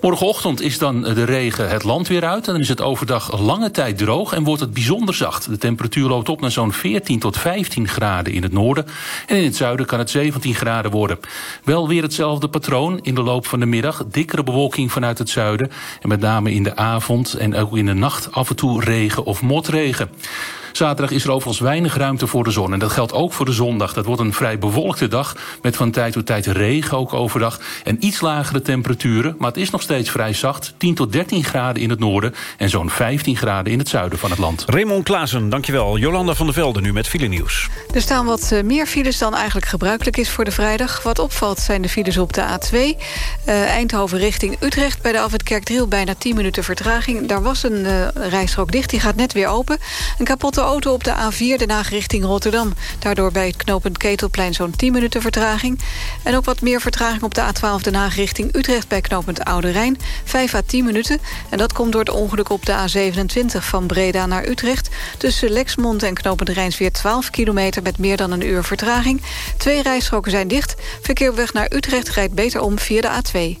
Morgenochtend is dan de regen het land weer uit. En dan is het overdag lange tijd droog en wordt het bijzonder zacht. De temperatuur loopt op naar zo'n 14 tot 15 graden in het noorden. En in het zuiden kan het 17 graden worden. Wel weer hetzelfde patroon in de loop van de middag. Dikkere bewolking vanuit het zuiden. En met name in de avond en ook in de nacht af en toe regen of motregen. Zaterdag is er overigens weinig ruimte voor de zon. En dat geldt ook voor de zondag. Dat wordt een vrij bewolkte dag. Met van tijd tot tijd regen ook overdag. En iets lagere temperaturen. Maar het is nog steeds vrij zacht. 10 tot 13 graden in het noorden. En zo'n 15 graden in het zuiden van het land. Raymond Klaassen, dankjewel. Jolanda van der Velde nu met file nieuws. Er staan wat eh, meer files dan eigenlijk gebruikelijk is voor de vrijdag. Wat opvalt zijn de files op de A2. Uh, Eindhoven richting Utrecht bij de afwit Kerkdriel bijna 10 minuten vertraging. Daar was een uh, rijstrook dicht, die gaat net weer open. Een kapotte auto op de A4 Den Haag richting Rotterdam. Daardoor bij het knooppunt Ketelplein zo'n 10 minuten vertraging. En ook wat meer vertraging op de A12 Den Haag richting Utrecht... bij knooppunt Oude Rijn, 5 à 10 minuten. En dat komt door het ongeluk op de A27 van Breda naar Utrecht. Tussen Lexmond en knooppunt Rijnsweer 12 kilometer... met meer dan een uur vertraging. Twee rijstroken zijn dicht. Verkeer op weg naar Utrecht rijdt beter om via de A2.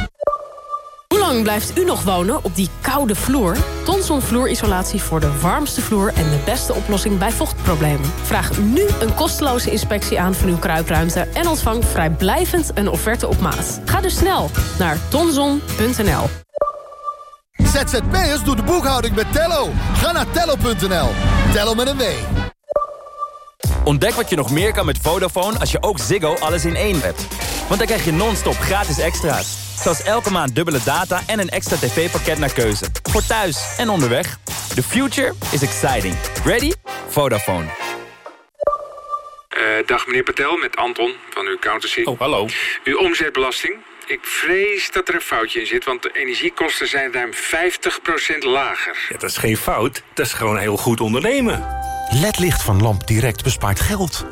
Lang blijft u nog wonen op die koude vloer? Tonson vloerisolatie voor de warmste vloer en de beste oplossing bij vochtproblemen. Vraag nu een kosteloze inspectie aan van uw kruipruimte... en ontvang vrijblijvend een offerte op maat. Ga dus snel naar tonson.nl. ZZP'ers doet de boekhouding met Tello. Ga naar tello.nl. Tello met een W. Ontdek wat je nog meer kan met Vodafone als je ook Ziggo alles in één hebt. Want dan krijg je non-stop gratis extra's. Zoals elke maand dubbele data en een extra tv-pakket naar keuze. Voor thuis en onderweg. The future is exciting. Ready? Vodafone. Eh, dag meneer Patel, met Anton van uw accountancy. Oh, hallo. Uw omzetbelasting. Ik vrees dat er een foutje in zit, want de energiekosten zijn ruim 50% lager. Ja, dat is geen fout, dat is gewoon heel goed ondernemen. LED-licht van LampDirect bespaart geld.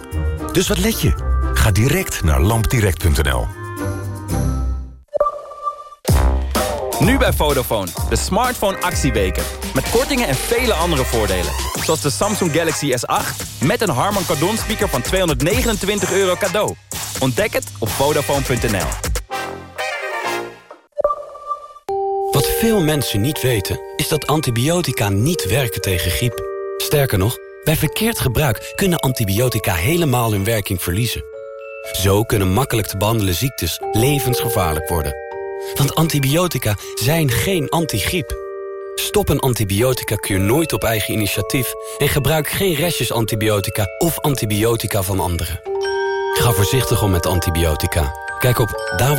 Dus wat let je? Ga direct naar lampdirect.nl. Nu bij Vodafone, de smartphone actieweken. Met kortingen en vele andere voordelen. Zoals de Samsung Galaxy S8 met een Harman Kardon speaker van 229 euro cadeau. Ontdek het op Vodafone.nl. Wat veel mensen niet weten, is dat antibiotica niet werken tegen griep. Sterker nog, bij verkeerd gebruik kunnen antibiotica helemaal hun werking verliezen. Zo kunnen makkelijk te behandelen ziektes levensgevaarlijk worden. Want antibiotica zijn geen antigriep. Stop een antibiotica-kuur nooit op eigen initiatief... en gebruik geen restjes antibiotica of antibiotica van anderen. Ga voorzichtig om met antibiotica. Kijk op daar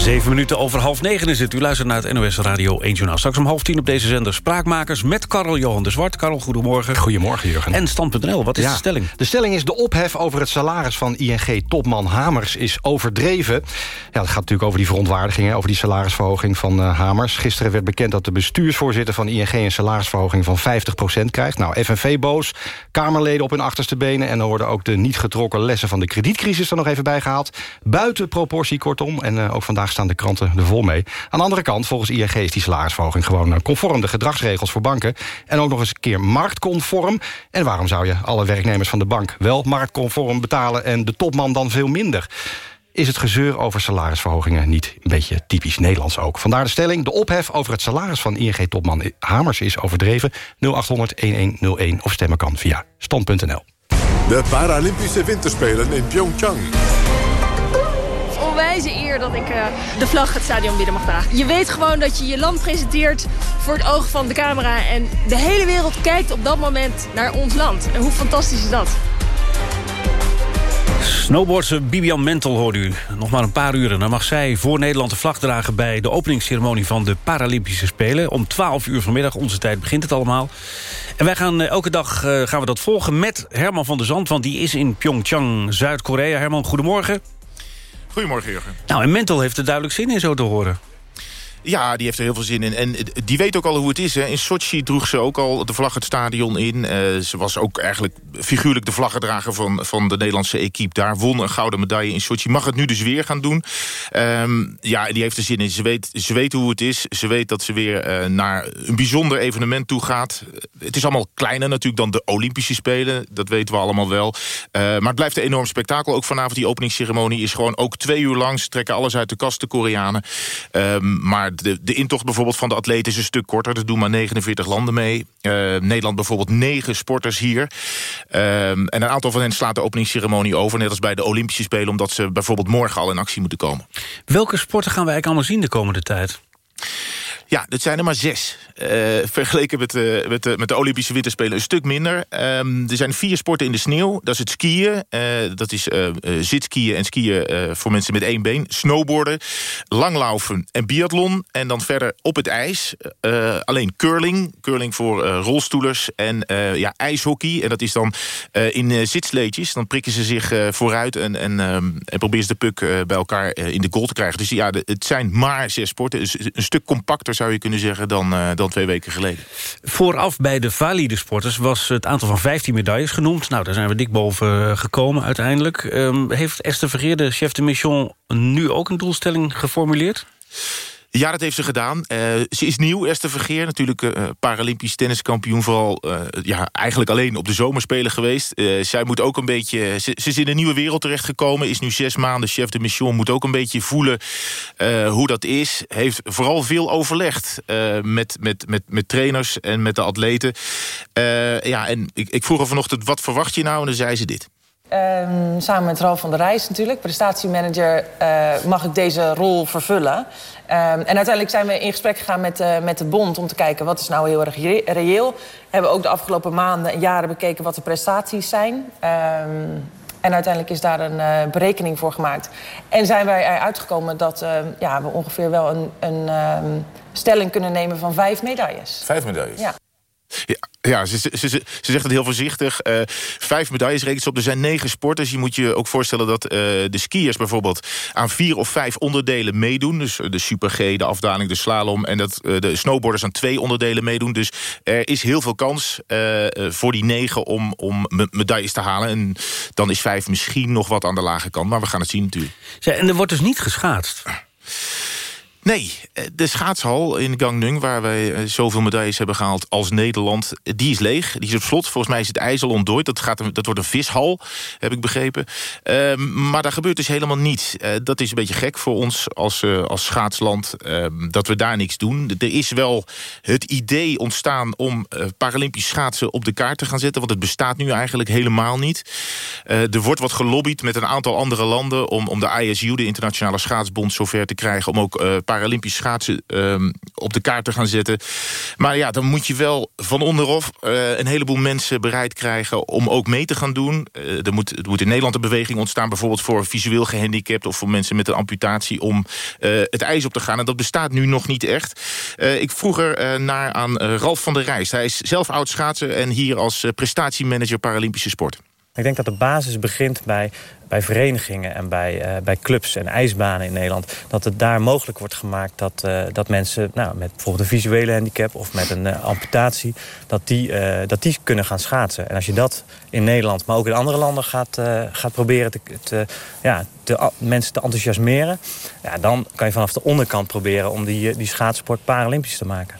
Zeven minuten over half negen is het. U luistert naar het NOS Radio 1 Journaal. Straks om half tien op deze zender Spraakmakers met Karel Johan de Zwart. Karel, goedemorgen. Goedemorgen, Jurgen. En Stand.nl, wat is Ja, de stelling? De stelling is de ophef over het salaris van ING-topman Hamers is overdreven. Ja, dat gaat natuurlijk over die verontwaardigingen, over die salarisverhoging van eh, Hamers. Gisteren werd bekend dat de bestuursvoorzitter van ING... een salarisverhoging van 50% krijgt. Nou, FNV boos, Kamerleden op hun achterste benen... en dan worden ook de niet getrokken lessen van de kredietcrisis er nog even bijgehaald. Buiten proportie, kortom. En eh, ook vandaag staan de kranten er vol mee. Aan de andere kant, volgens ING is die salarisverhoging... gewoon eh, conform de gedragsregels voor banken. En ook nog eens een keer marktconform. En waarom zou je alle werknemers van de bank wel marktconform betalen... en de topman dan veel minder? Is het gezeur over salarisverhogingen niet een beetje typisch Nederlands ook? Vandaar de stelling, de ophef over het salaris van ING-topman Hamers is overdreven. 0800-1101 of stemmen kan via stand.nl. De Paralympische Winterspelen in Pyeongchang. Onwijze eer dat ik eh, de vlag het stadion binnen mag dragen. Je weet gewoon dat je je land presenteert voor het oog van de camera. En de hele wereld kijkt op dat moment naar ons land. En hoe fantastisch is dat? Snowboardse Bibian Mentel hoort u. Nog maar een paar uren. Dan mag zij voor Nederland de vlag dragen... bij de openingsceremonie van de Paralympische Spelen. Om 12 uur vanmiddag, onze tijd, begint het allemaal. En wij gaan eh, elke dag eh, gaan we dat volgen met Herman van der Zand... want die is in Pyeongchang, Zuid-Korea. Herman, goedemorgen. Goedemorgen, Jurgen. Nou, en Mentel heeft er duidelijk zin in zo te horen. Ja, die heeft er heel veel zin in. En die weet ook al hoe het is. Hè. In Sochi droeg ze ook al de vlag het stadion in. Eh, ze was ook eigenlijk figuurlijk de vlaggedrager van, van de Nederlandse equipe daar. Won een gouden medaille in Sochi. Mag het nu dus weer gaan doen. Ehm, ja, die heeft er zin in. Ze weet, ze weet hoe het is. Ze weet dat ze weer eh, naar een bijzonder evenement toe gaat. Het is allemaal kleiner natuurlijk dan de Olympische Spelen. Dat weten we allemaal wel. Eh, maar het blijft een enorm spektakel. Ook vanavond die openingsceremonie is gewoon ook twee uur lang. Ze trekken alles uit de kast, de Koreanen. Ehm, maar de, de intocht bijvoorbeeld van de atleten is een stuk korter. Er doen maar 49 landen mee. Uh, Nederland bijvoorbeeld negen sporters hier. Um, en een aantal van hen slaat de openingsceremonie over. Net als bij de Olympische Spelen. Omdat ze bijvoorbeeld morgen al in actie moeten komen. Welke sporten gaan we eigenlijk allemaal zien de komende tijd? Ja, dat zijn er maar zes. Uh, vergeleken met, uh, met, uh, met, de Olympische Winterspelen een stuk minder. Um, er zijn vier sporten in de sneeuw. Dat is het skiën. dat is zitskiën en skiën voor mensen met één been. Snowboarden, langlaufen en biathlon. En dan verder op het ijs. alleen curling. Curling voor rolstoelers. En ja, ijshockey. En dat is dan in zitsleetjes. Dan prikken ze zich vooruit en, en, um, en proberen ze de puk bij elkaar in de goal te krijgen. Dus ja, het zijn maar zes sporten. Dus een stuk compacter zou je kunnen zeggen dan, uh, dan twee weken geleden. Vooraf bij de valide sporters was het aantal van 15 medailles genoemd. Nou, daar zijn we dik boven eh, gekomen uiteindelijk. Um, heeft Esther Vergeerde, chef de mission, nu ook een doelstelling geformuleerd? Ja, dat heeft ze gedaan. Uh, ze is nieuw, Esther Vergeer. Natuurlijk uh, Paralympisch tenniskampioen. Vooral uh, ja, eigenlijk alleen op de zomerspelen geweest. zij moet ook een beetje... Ze, ze, is in een nieuwe wereld terechtgekomen. Is nu zes maanden chef de mission. Moet ook een beetje voelen hoe dat is. Heeft vooral veel overlegd met, met, met, met trainers en met de atleten. ja, en ik, ik vroeg haar vanochtend, wat verwacht je nou? En dan zei ze dit. Um, samen met Ralf van der Rijs natuurlijk, prestatiemanager, uh, mag ik deze rol vervullen. Um, en uiteindelijk zijn we in gesprek gegaan met, uh, met de bond om te kijken wat is nou heel erg re reëel. We hebben ook de afgelopen maanden en jaren bekeken wat de prestaties zijn. Um, en uiteindelijk is daar een uh, berekening voor gemaakt. En zijn wij eruit gekomen dat ja, we ongeveer wel een, een stelling kunnen nemen van vijf medailles. Vijf medailles? Ja. Ja, ze, ze, ze, ze, zegt het heel voorzichtig. Uh, vijf medailles rekent ze op. Er zijn negen sporters. Je moet je ook voorstellen dat uh, de skiers bijvoorbeeld... aan vier of vijf onderdelen meedoen. Dus de super G, de afdaling, de slalom... en dat de snowboarders aan twee onderdelen meedoen. Dus er is heel veel kans voor die negen om, om medailles te halen. En dan is vijf misschien nog wat aan de lage kant. Maar we gaan het zien natuurlijk. Ja, en er wordt dus niet geschaatst? Nee, eh, de schaatshal in Gangneung... waar wij eh, zoveel medailles hebben gehaald als Nederland... Eh, die is leeg, die is op slot. Volgens mij is het al ontdooid. Dat, gaat, dat wordt een vishal, heb ik begrepen. Uh, maar daar gebeurt dus helemaal niets. Dat is een beetje gek voor ons als, als schaatsland... Ehm, dat we daar niks doen. Er is wel het idee ontstaan om Paralympisch schaatsen op de kaart te gaan zetten... want het bestaat nu eigenlijk helemaal niet. er wordt wat gelobbyd met een aantal andere landen... om, om de ISU, de Internationale Schaatsbond, zover te krijgen... om ook Paralympisch schaatsen um, op de kaart te gaan zetten. Maar ja, dan moet je wel van onderaf uh, een heleboel mensen bereid krijgen... om ook mee te gaan doen. Uh, er, moet, moet in Nederland een beweging ontstaan... bijvoorbeeld voor visueel gehandicapt of voor mensen met een amputatie... om uh, het ijs op te gaan. En dat bestaat nu nog niet echt. ik vroeg er naar aan Ralf van der Rijs. Hij is zelf oud schaatser en hier als prestatiemanager Paralympische sport. Ik denk dat de basis begint bij bij verenigingen en bij, uh, bij clubs en ijsbanen in Nederland... dat het daar mogelijk wordt gemaakt dat, uh, dat mensen nou, met bijvoorbeeld een visuele handicap... of met een uh, amputatie, dat die, dat die kunnen gaan schaatsen. En als je dat in Nederland, maar ook in andere landen gaat, gaat proberen te, ja, te, mensen te enthousiasmeren... Ja, dan kan je vanaf de onderkant proberen om die, die schaatsport paralympisch te maken.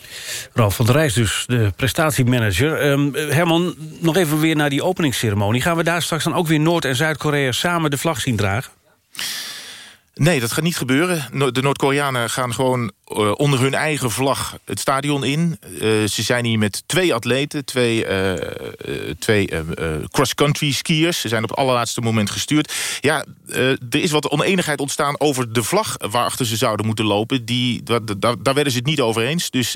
Ralf van der Rijs dus, de prestatiemanager. Um, Herman, nog even weer naar die openingsceremonie. Gaan we daar straks dan ook weer Noord- en Zuid-Korea samen de vlag zien dragen? Nee, dat gaat niet gebeuren. De Noord-Koreanen gaan gewoon uh, onder hun eigen vlag het stadion in. Uh, ze zijn hier met twee atleten, twee, uh, twee cross-country skiers. Ze zijn op het allerlaatste moment gestuurd. Ja, er is wat oneenigheid ontstaan over de vlag waarachter ze zouden moeten lopen. Die, daar, daar werden ze het niet over eens. Dus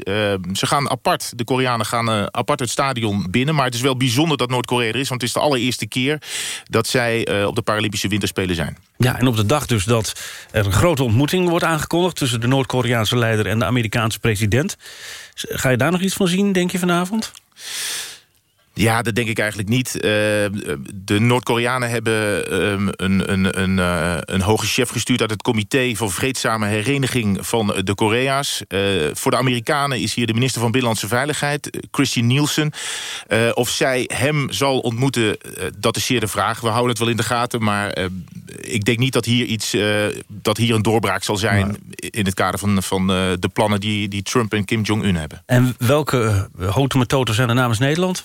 ze gaan apart, de Koreanen gaan apart het stadion binnen. Maar het is wel bijzonder dat Noord-Korea er is. Want het is de allereerste keer dat zij op de Paralympische Winterspelen zijn. Ja, en op de dag dus dat er een grote ontmoeting wordt aangekondigd... tussen de Noord-Koreaanse leider en de Amerikaanse president. Ga je daar nog iets van zien, denk je, vanavond? Ja, dat denk ik eigenlijk niet. Uh, de Noord-Koreanen hebben um, een, een, een, uh, een hoge chef gestuurd... uit het Comité voor Vreedzame Hereniging van de Korea's. Uh, voor de Amerikanen is hier de minister van Binnenlandse Veiligheid... Christian Nielsen. of zij hem zal ontmoeten, dat is zeer de vraag. We houden het wel in de gaten, maar ik denk niet dat hier, iets, dat hier een doorbraak zal zijn... Maar... in het kader van, van de plannen die, die Trump en Kim Jong-un hebben. En welke houten methoden zijn er namens Nederland?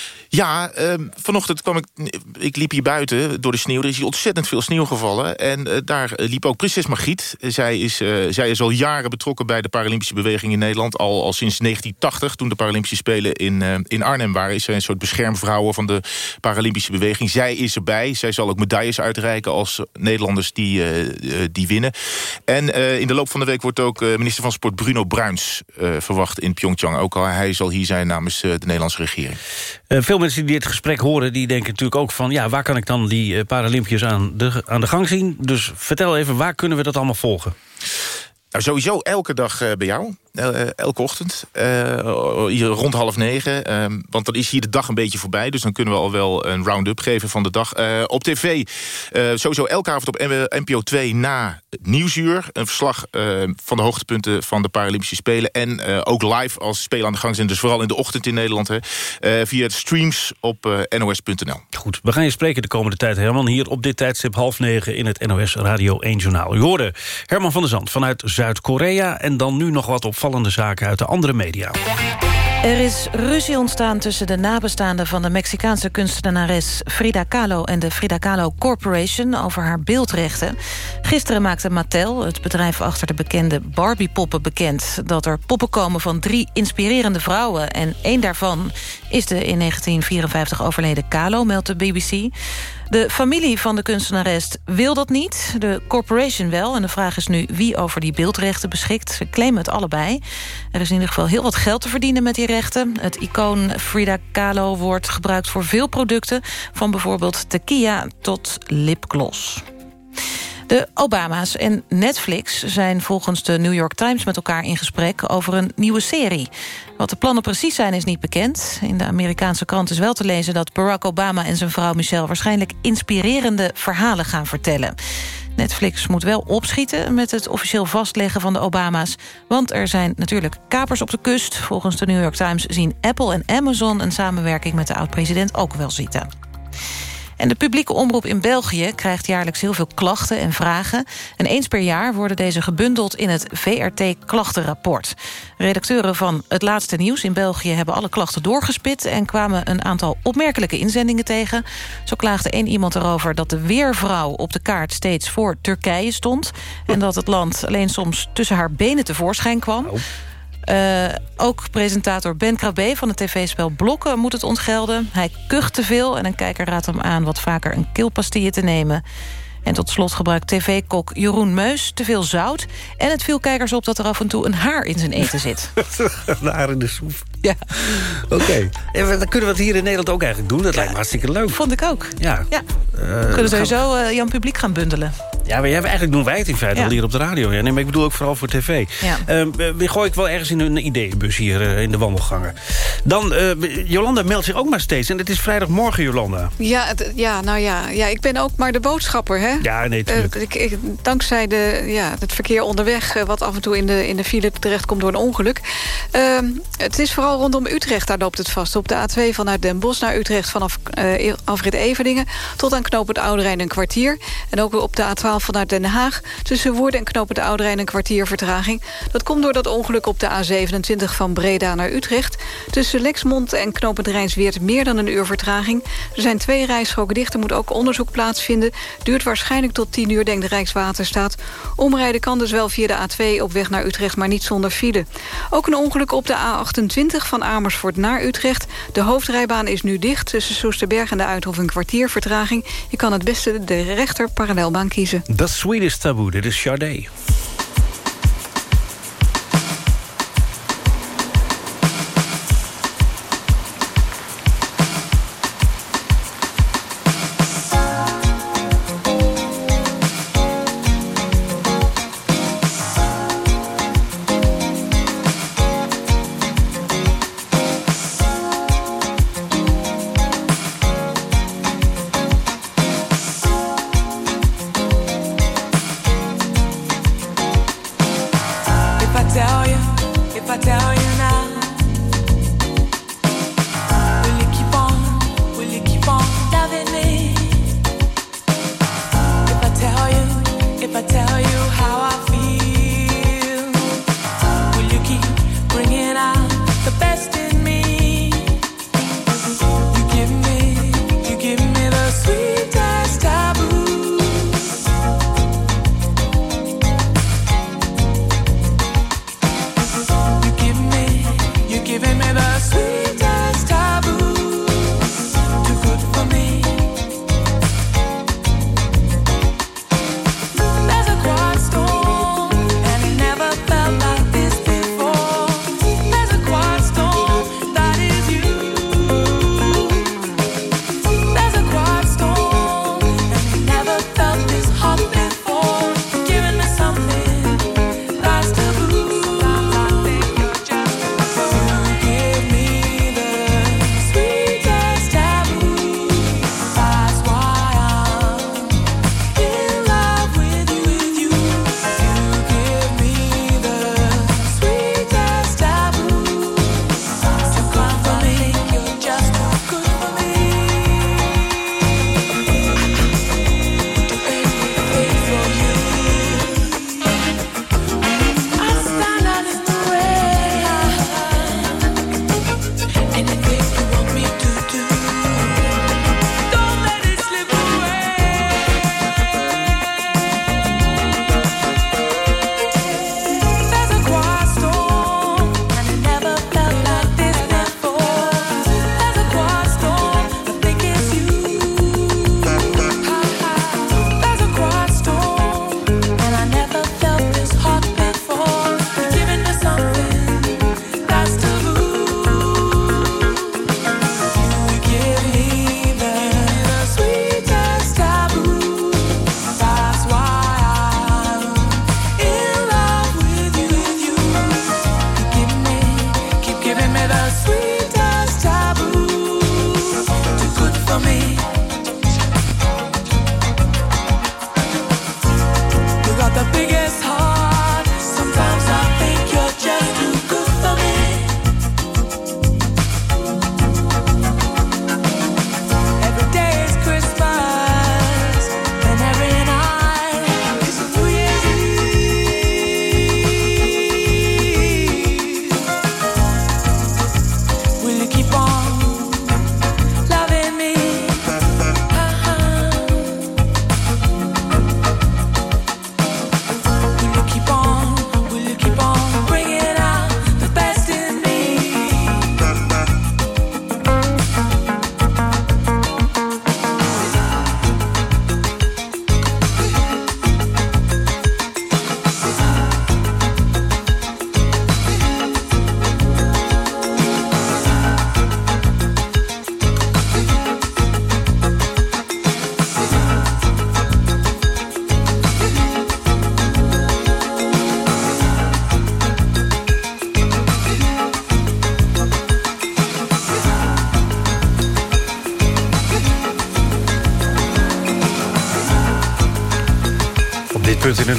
Ja, ehm, vanochtend kwam ik... Ik liep hier buiten door de sneeuw. Er is hier ontzettend veel sneeuw gevallen. En eh, daar liep ook prinses Margriet. Zij is, eh, zij is al jaren betrokken bij de Paralympische beweging in Nederland. Al, al sinds 1980, toen de Paralympische Spelen in, eh, in Arnhem waren... is zij een soort beschermvrouwen van de Paralympische beweging. Zij is erbij. Zij zal ook medailles uitreiken als Nederlanders die, die winnen. En in de loop van de week wordt ook minister van Sport Bruno Bruins verwacht in Pyeongchang. Ook al hij zal hier zijn namens de Nederlandse regering. veel mensen die dit gesprek horen, die denken natuurlijk ook van... ja, waar kan ik dan die uh, Paralympiërs aan de, aan de gang zien? Dus vertel even, waar kunnen we dat allemaal volgen? Nou, sowieso elke dag uh, bij jou. Uh, elke ochtend. Uh, hier rond half negen. Ehm, want dan is hier de dag een beetje voorbij. Dus dan kunnen we al wel een round-up geven van de dag. op tv, sowieso elke avond op NPO 2 na Nieuwsuur. Een verslag van de hoogtepunten van de Paralympische Spelen. En ook live als Spelen aan de gang zijn. Dus vooral in de ochtend in Nederland. Hè, via streams op nos.nl. Goed, we gaan je spreken de komende tijd, Herman. Hier op dit tijdstip half negen in het NOS Radio 1 Journaal. U hoorde Herman van der Zand vanuit Zuid-Korea. En dan nu nog wat opvallende zaken uit de andere media. Er is ruzie ontstaan tussen de nabestaanden van de Mexicaanse kunstenares Frida Kahlo en de Frida Kahlo Corporation over haar beeldrechten. Gisteren maakte Mattel, het bedrijf achter de bekende Barbie-poppen, bekend dat er poppen komen van drie inspirerende vrouwen. En één daarvan is de in 1954 overleden Kahlo, meldt de BBC. De familie van de kunstenares wil dat niet. De corporation wel. En de vraag is nu wie over die beeldrechten beschikt. Ze claimen het allebei. Er is in ieder geval heel wat geld te verdienen met die rechten. Het icoon Frida Kahlo wordt gebruikt voor veel producten... van bijvoorbeeld tequila tot lipgloss. De Obama's en Netflix zijn volgens de New York Times met elkaar in gesprek over een nieuwe serie. Wat de plannen precies zijn is niet bekend. In de Amerikaanse krant is wel te lezen dat Barack Obama en zijn vrouw Michelle waarschijnlijk inspirerende verhalen gaan vertellen. Netflix moet wel opschieten met het officieel vastleggen van de Obama's. Want er zijn natuurlijk kapers op de kust. Volgens de New York Times zien Apple en Amazon... een samenwerking met de oud-president ook wel zitten. En de publieke omroep in België krijgt jaarlijks heel veel klachten en vragen. En eens per jaar worden deze gebundeld in het VRT-klachtenrapport. Redacteuren van Het Laatste Nieuws in België hebben alle klachten doorgespit... en kwamen een aantal opmerkelijke inzendingen tegen. Zo klaagde één iemand erover dat de weervrouw op de kaart steeds voor Turkije stond... en dat het land alleen soms tussen haar benen tevoorschijn kwam... Uh, ook presentator Ben Krabbe van het tv-spel Blokken moet het ontgelden. Hij kucht te veel en een kijker raadt hem aan wat vaker een keelpastille te nemen. En tot slot gebruikt tv-kok Jeroen Meus te veel zout. En het viel kijkers op dat er af en toe een haar in zijn eten zit. <laughs> een haar in de soep. Ja. Oké. Okay. Dan kunnen we het hier in Nederland ook eigenlijk doen. Dat lijkt me hartstikke leuk. Vond ik ook. Ja. ja. Uh, we kunnen sowieso uh, Jan Publiek gaan bundelen. Ja, maar jij, eigenlijk doen wij het in feite ja. al hier op de radio. Ja, nee, maar ik bedoel ook vooral voor tv. Ja. Uh, we gooi ik wel ergens in een ideeënbus hier uh, in de wandelgangen. Dan, uh, Jolanda meldt zich ook maar steeds. En het is vrijdagmorgen, Jolanda. Ja, het, ja nou ja, ja, ik ben ook maar de boodschapper, hè? Ja, nee, tuurlijk. Ik, ik, dankzij de, ja, het verkeer onderweg... wat af en toe in de, in de file terechtkomt door een ongeluk. Ehm, het is vooral rondom Utrecht, daar loopt het vast. Op de A2 vanuit Den Bosch naar Utrecht... vanaf Afrit Everdingen tot aan knoop het Oude Rijn een kwartier. En ook op de A12 vanuit Den Haag. Tussen Woerden en Oude Rijn een kwartier vertraging. Dat komt door dat ongeluk op de A27 van Breda naar Utrecht. Tussen Lexmond en Knoop het Rijnsweert meer dan een uur vertraging. Er zijn twee rijstroken dicht. Er moet ook onderzoek plaatsvinden. Duurt waarschijnlijk tot 10 uur, denkt de Rijkswaterstaat. Omrijden kan dus wel via de A2 op weg naar Utrecht, maar niet zonder file. Ook een ongeluk op de A28 van Amersfoort naar Utrecht. De hoofdrijbaan is nu dicht. Tussen Soesterberg en de Uithof een kwartier vertraging. Je kan het beste de rechter parallelbaan kiezen. Dat Swedish Taboo. Dit is Sade.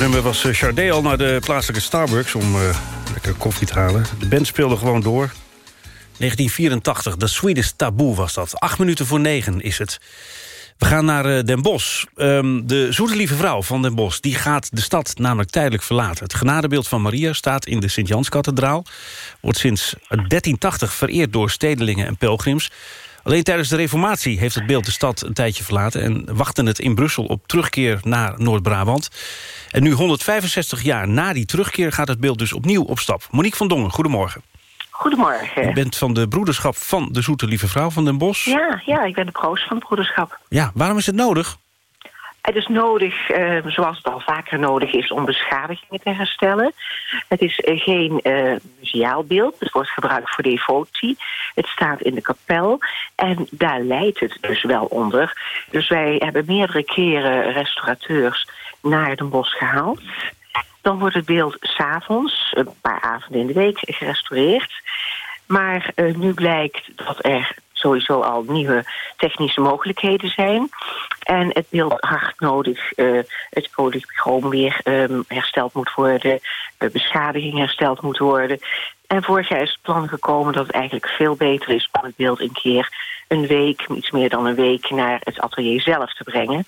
Nummer was Chardet al naar de plaatselijke Starbucks... om uh, lekker koffie te halen. De band speelde gewoon door. 1984, de Swedish Taboe was dat. Acht minuten voor negen is het. We gaan naar uh, Den Bosch. Um, de zoete lieve vrouw van Den Bosch die gaat de stad namelijk tijdelijk verlaten. Het genadebeeld van Maria staat in de Sint-Janskathedraal. Wordt sinds 1380 vereerd door stedelingen en pelgrims. Alleen tijdens de reformatie heeft het beeld de stad een tijdje verlaten... en wachten het in Brussel op terugkeer naar Noord-Brabant. En nu 165 jaar na die terugkeer gaat het beeld dus opnieuw op stap. Monique van Dongen, goedemorgen. Goedemorgen. Je bent van de broederschap van de Zoete Lieve Vrouw van Den Bosch. Ja, ja ik ben de proost van de broederschap. Ja, waarom is het nodig? Het is nodig, eh, zoals het al vaker nodig is, om beschadigingen te herstellen. Het is eh, geen uh, museaal beeld. Het wordt gebruikt voor devotie. Het staat in de kapel. En daar leidt het dus wel onder. Dus wij hebben meerdere keren restaurateurs naar Den Bosch gehaald. Dan wordt het beeld s'avonds, een paar avonden in de week, gerestaureerd. Maar uh, nu blijkt dat er sowieso al nieuwe technische mogelijkheden zijn. En het beeld hard nodig, uh, het polychroom weer um, hersteld moet worden, uh, beschadiging hersteld moet worden. En vorig jaar is het plan gekomen dat het eigenlijk veel beter is om het beeld een keer een week, iets meer dan een week, naar het atelier zelf te brengen.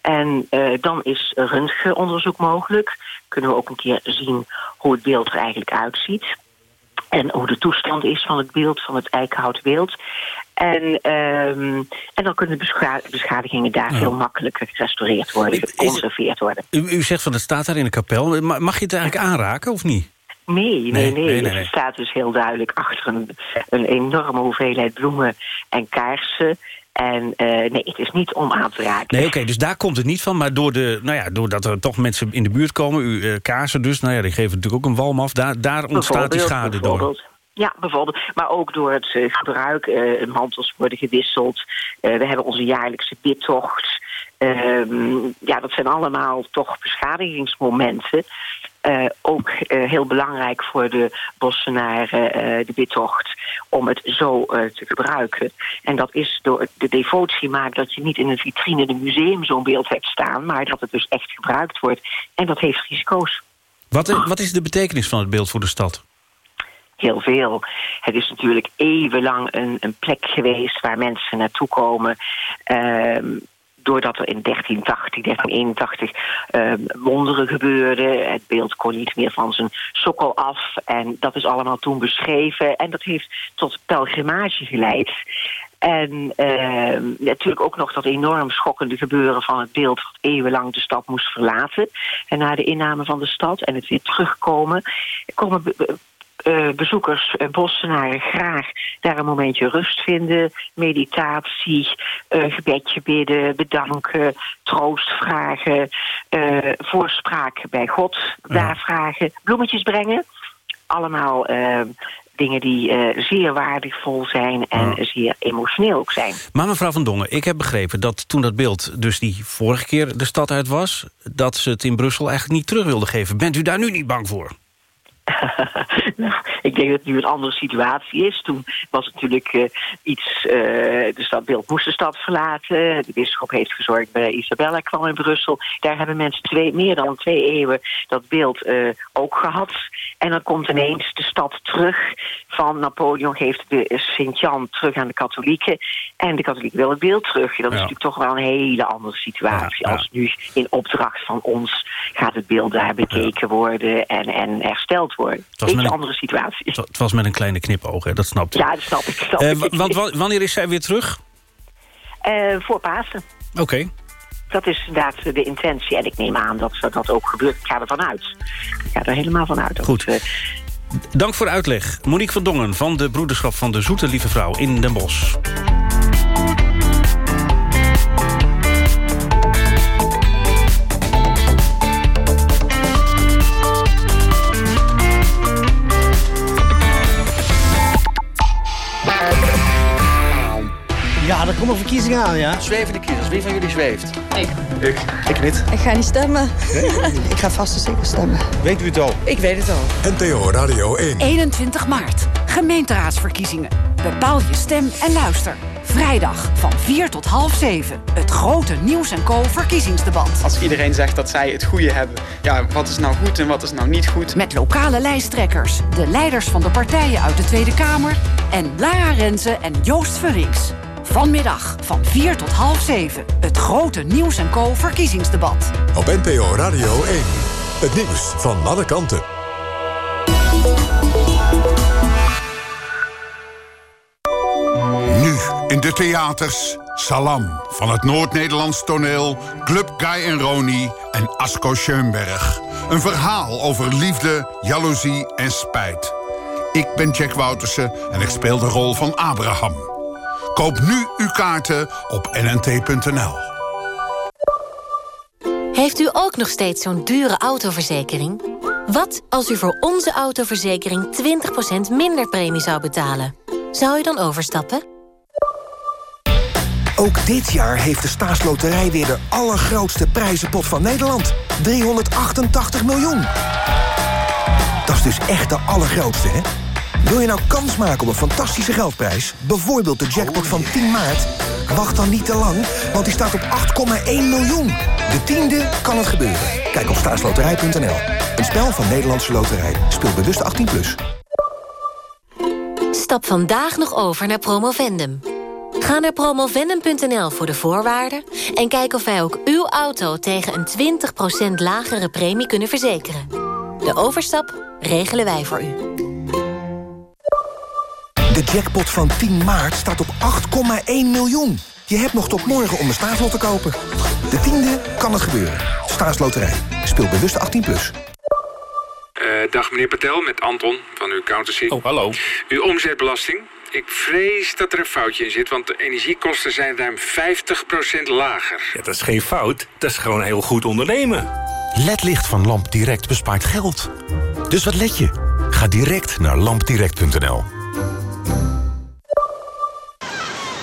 En uh, dan is röntgenonderzoek mogelijk. Kunnen we ook een keer zien hoe het beeld er eigenlijk uitziet. En hoe de toestand is van het beeld, van het eikenhouten beeld. En, um, en dan kunnen bescha beschadigingen daar ja. veel makkelijker gerestaureerd worden, geconserveerd worden. U, u zegt van het staat daar in de kapel. Mag je het eigenlijk aanraken of niet? Nee, nee, nee. nee, nee, nee. Het staat dus heel duidelijk achter een, een enorme hoeveelheid bloemen en kaarsen. En uh, nee, het is niet om aan te raken. Nee, oké, okay, dus daar komt het niet van. Maar door de, nou ja, doordat er toch mensen in de buurt komen... u uh, kaarsen dus, nou ja, die geven natuurlijk ook een walm af. Daar, daar ontstaat die schade door. Ja, bijvoorbeeld. Maar ook door het uh, gebruik. Mantels worden gewisseld. We hebben onze jaarlijkse bidtocht. Um, ja, dat zijn allemaal toch beschadigingsmomenten. Uh, ook uh, heel belangrijk voor de bossenaren, uh, de bidtocht, om het zo te gebruiken. En dat is door de devotie maakt dat je niet in een vitrine in een museum zo'n beeld hebt staan, maar dat het dus echt gebruikt wordt. En dat heeft risico's. Wat, wat is de betekenis van het beeld voor de stad? heel veel. Het is natuurlijk eeuwenlang een, een plek geweest waar mensen naartoe komen. Uh, doordat er in 1380, 1381 uh, wonderen gebeurden. Het beeld kon niet meer van zijn sokkel af. En dat is allemaal toen beschreven. En dat heeft tot pelgrimage geleid. En uh, natuurlijk ook nog dat enorm schokkende gebeuren van het beeld... dat eeuwenlang de stad moest verlaten. En na de inname van de stad en het weer terugkomen... komen uh, bezoekers, uh, bossenaren graag daar een momentje rust vinden. Meditatie, uh, gebedje bidden, bedanken, troost vragen, voorspraak bij God daar vragen, bloemetjes brengen. Allemaal dingen die uh, zeer waardevol zijn en ja. zeer emotioneel ook zijn. Maar mevrouw Van Dongen, ik heb begrepen dat toen dat beeld... dus die vorige keer de stad uit was... dat ze het in Brussel eigenlijk niet terug wilden geven. Bent u daar nu niet bang voor? <laughs> denk dat het nu een andere situatie is. Toen was het natuurlijk uh, iets... Uh, de stad Beeld moest de stad verlaten. De bisschop heeft gezorgd bij Isabella kwam in Brussel. Daar hebben mensen twee, meer dan twee eeuwen dat beeld uh, ook gehad. En dan komt ineens de stad terug van Napoleon... geeft de Sint-Jan terug aan de katholieken. En de katholieken willen het beeld terug. Dat ja. is natuurlijk toch wel een hele andere situatie. Ja, ja. Als nu in opdracht van ons gaat het beeld daar bekeken worden... en, en hersteld worden. Het was een andere situatie. Het was met een kleine knipoog, hè? dat snap ik. Ja, dat snap ik. Snap uh, want wanneer is zij weer terug? Uh, voor Pasen. Oké. Okay. Dat is inderdaad de intentie. En ik neem aan dat dat ook gebeurt. Ik ga ervan uit. Ik ga er helemaal van uit. Goed. Uh... Dank voor de uitleg. Monique van Dongen van de Broederschap van de Zoete Lieve Vrouw in Den Bosch. Ja, er komen verkiezingen aan, ja. Zweven de kiezers. Wie van jullie zweeft? Ik. Ik. Ik niet. Ik ga niet stemmen. Nee? <laughs> ik ga vast en zeker stemmen. Weet u het al? Ik weet het al. NTO Radio 1. 21 maart. Gemeenteraadsverkiezingen. Bepaal je stem en luister. Vrijdag van 4 tot half 7. Het grote Nieuws en Co verkiezingsdebat. Als iedereen zegt dat zij het goede hebben, ja, wat is nou goed en wat is nou niet goed? Met lokale lijsttrekkers, de leiders van de partijen uit de Tweede Kamer... en Lara Rensen en Joost Vullings. Vanmiddag van 4 tot half 7. Het grote Nieuws en Co verkiezingsdebat. Op NPO Radio 1. Het nieuws van alle kanten. Nu in de theaters Salam van het Noord-Nederlands toneel... Club Guy en Roni en Asko Schoenberg. Een verhaal over liefde, jaloezie en spijt. Ik ben Jack Woutersen en ik speel de rol van Abraham. Koop nu uw kaarten op nnt.nl. Heeft u ook nog steeds zo'n dure autoverzekering? Wat als u voor onze autoverzekering 20% minder premie zou betalen? Zou u dan overstappen? Ook dit jaar heeft de staatsloterij weer de allergrootste prijzenpot van Nederland. 388 miljoen. Dat is dus echt de allergrootste, hè? Wil je nou kans maken op een fantastische geldprijs? Bijvoorbeeld de jackpot van 10 maart? Wacht dan niet te lang, want die staat op 8,1 miljoen. De tiende kan het gebeuren. Kijk op staatsloterij.nl. Een spel van Nederlandse Loterij. Speel bewust 18+. Plus. Stap vandaag nog over naar Promovendum. Ga naar promovendum.nl voor de voorwaarden... en kijk of wij ook uw auto tegen een 20% lagere premie kunnen verzekeren. De overstap regelen wij voor u. De jackpot van 10 maart staat op 8,1 miljoen. Je hebt nog tot morgen om een staatslot te kopen. De tiende kan het gebeuren. Staatsloterij. Speel bewust 18+. Plus. Eh, dag meneer Patel, met Anton van uw accountancy. Oh, hallo. Uw omzetbelasting. Ik vrees dat er een foutje in zit, want de energiekosten zijn ruim 50% lager. Ja, dat is geen fout, dat is gewoon heel goed ondernemen. LED-licht van Lamp Direct bespaart geld. Dus wat let je? Ga direct naar lampdirect.nl.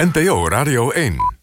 NPO Radio 1.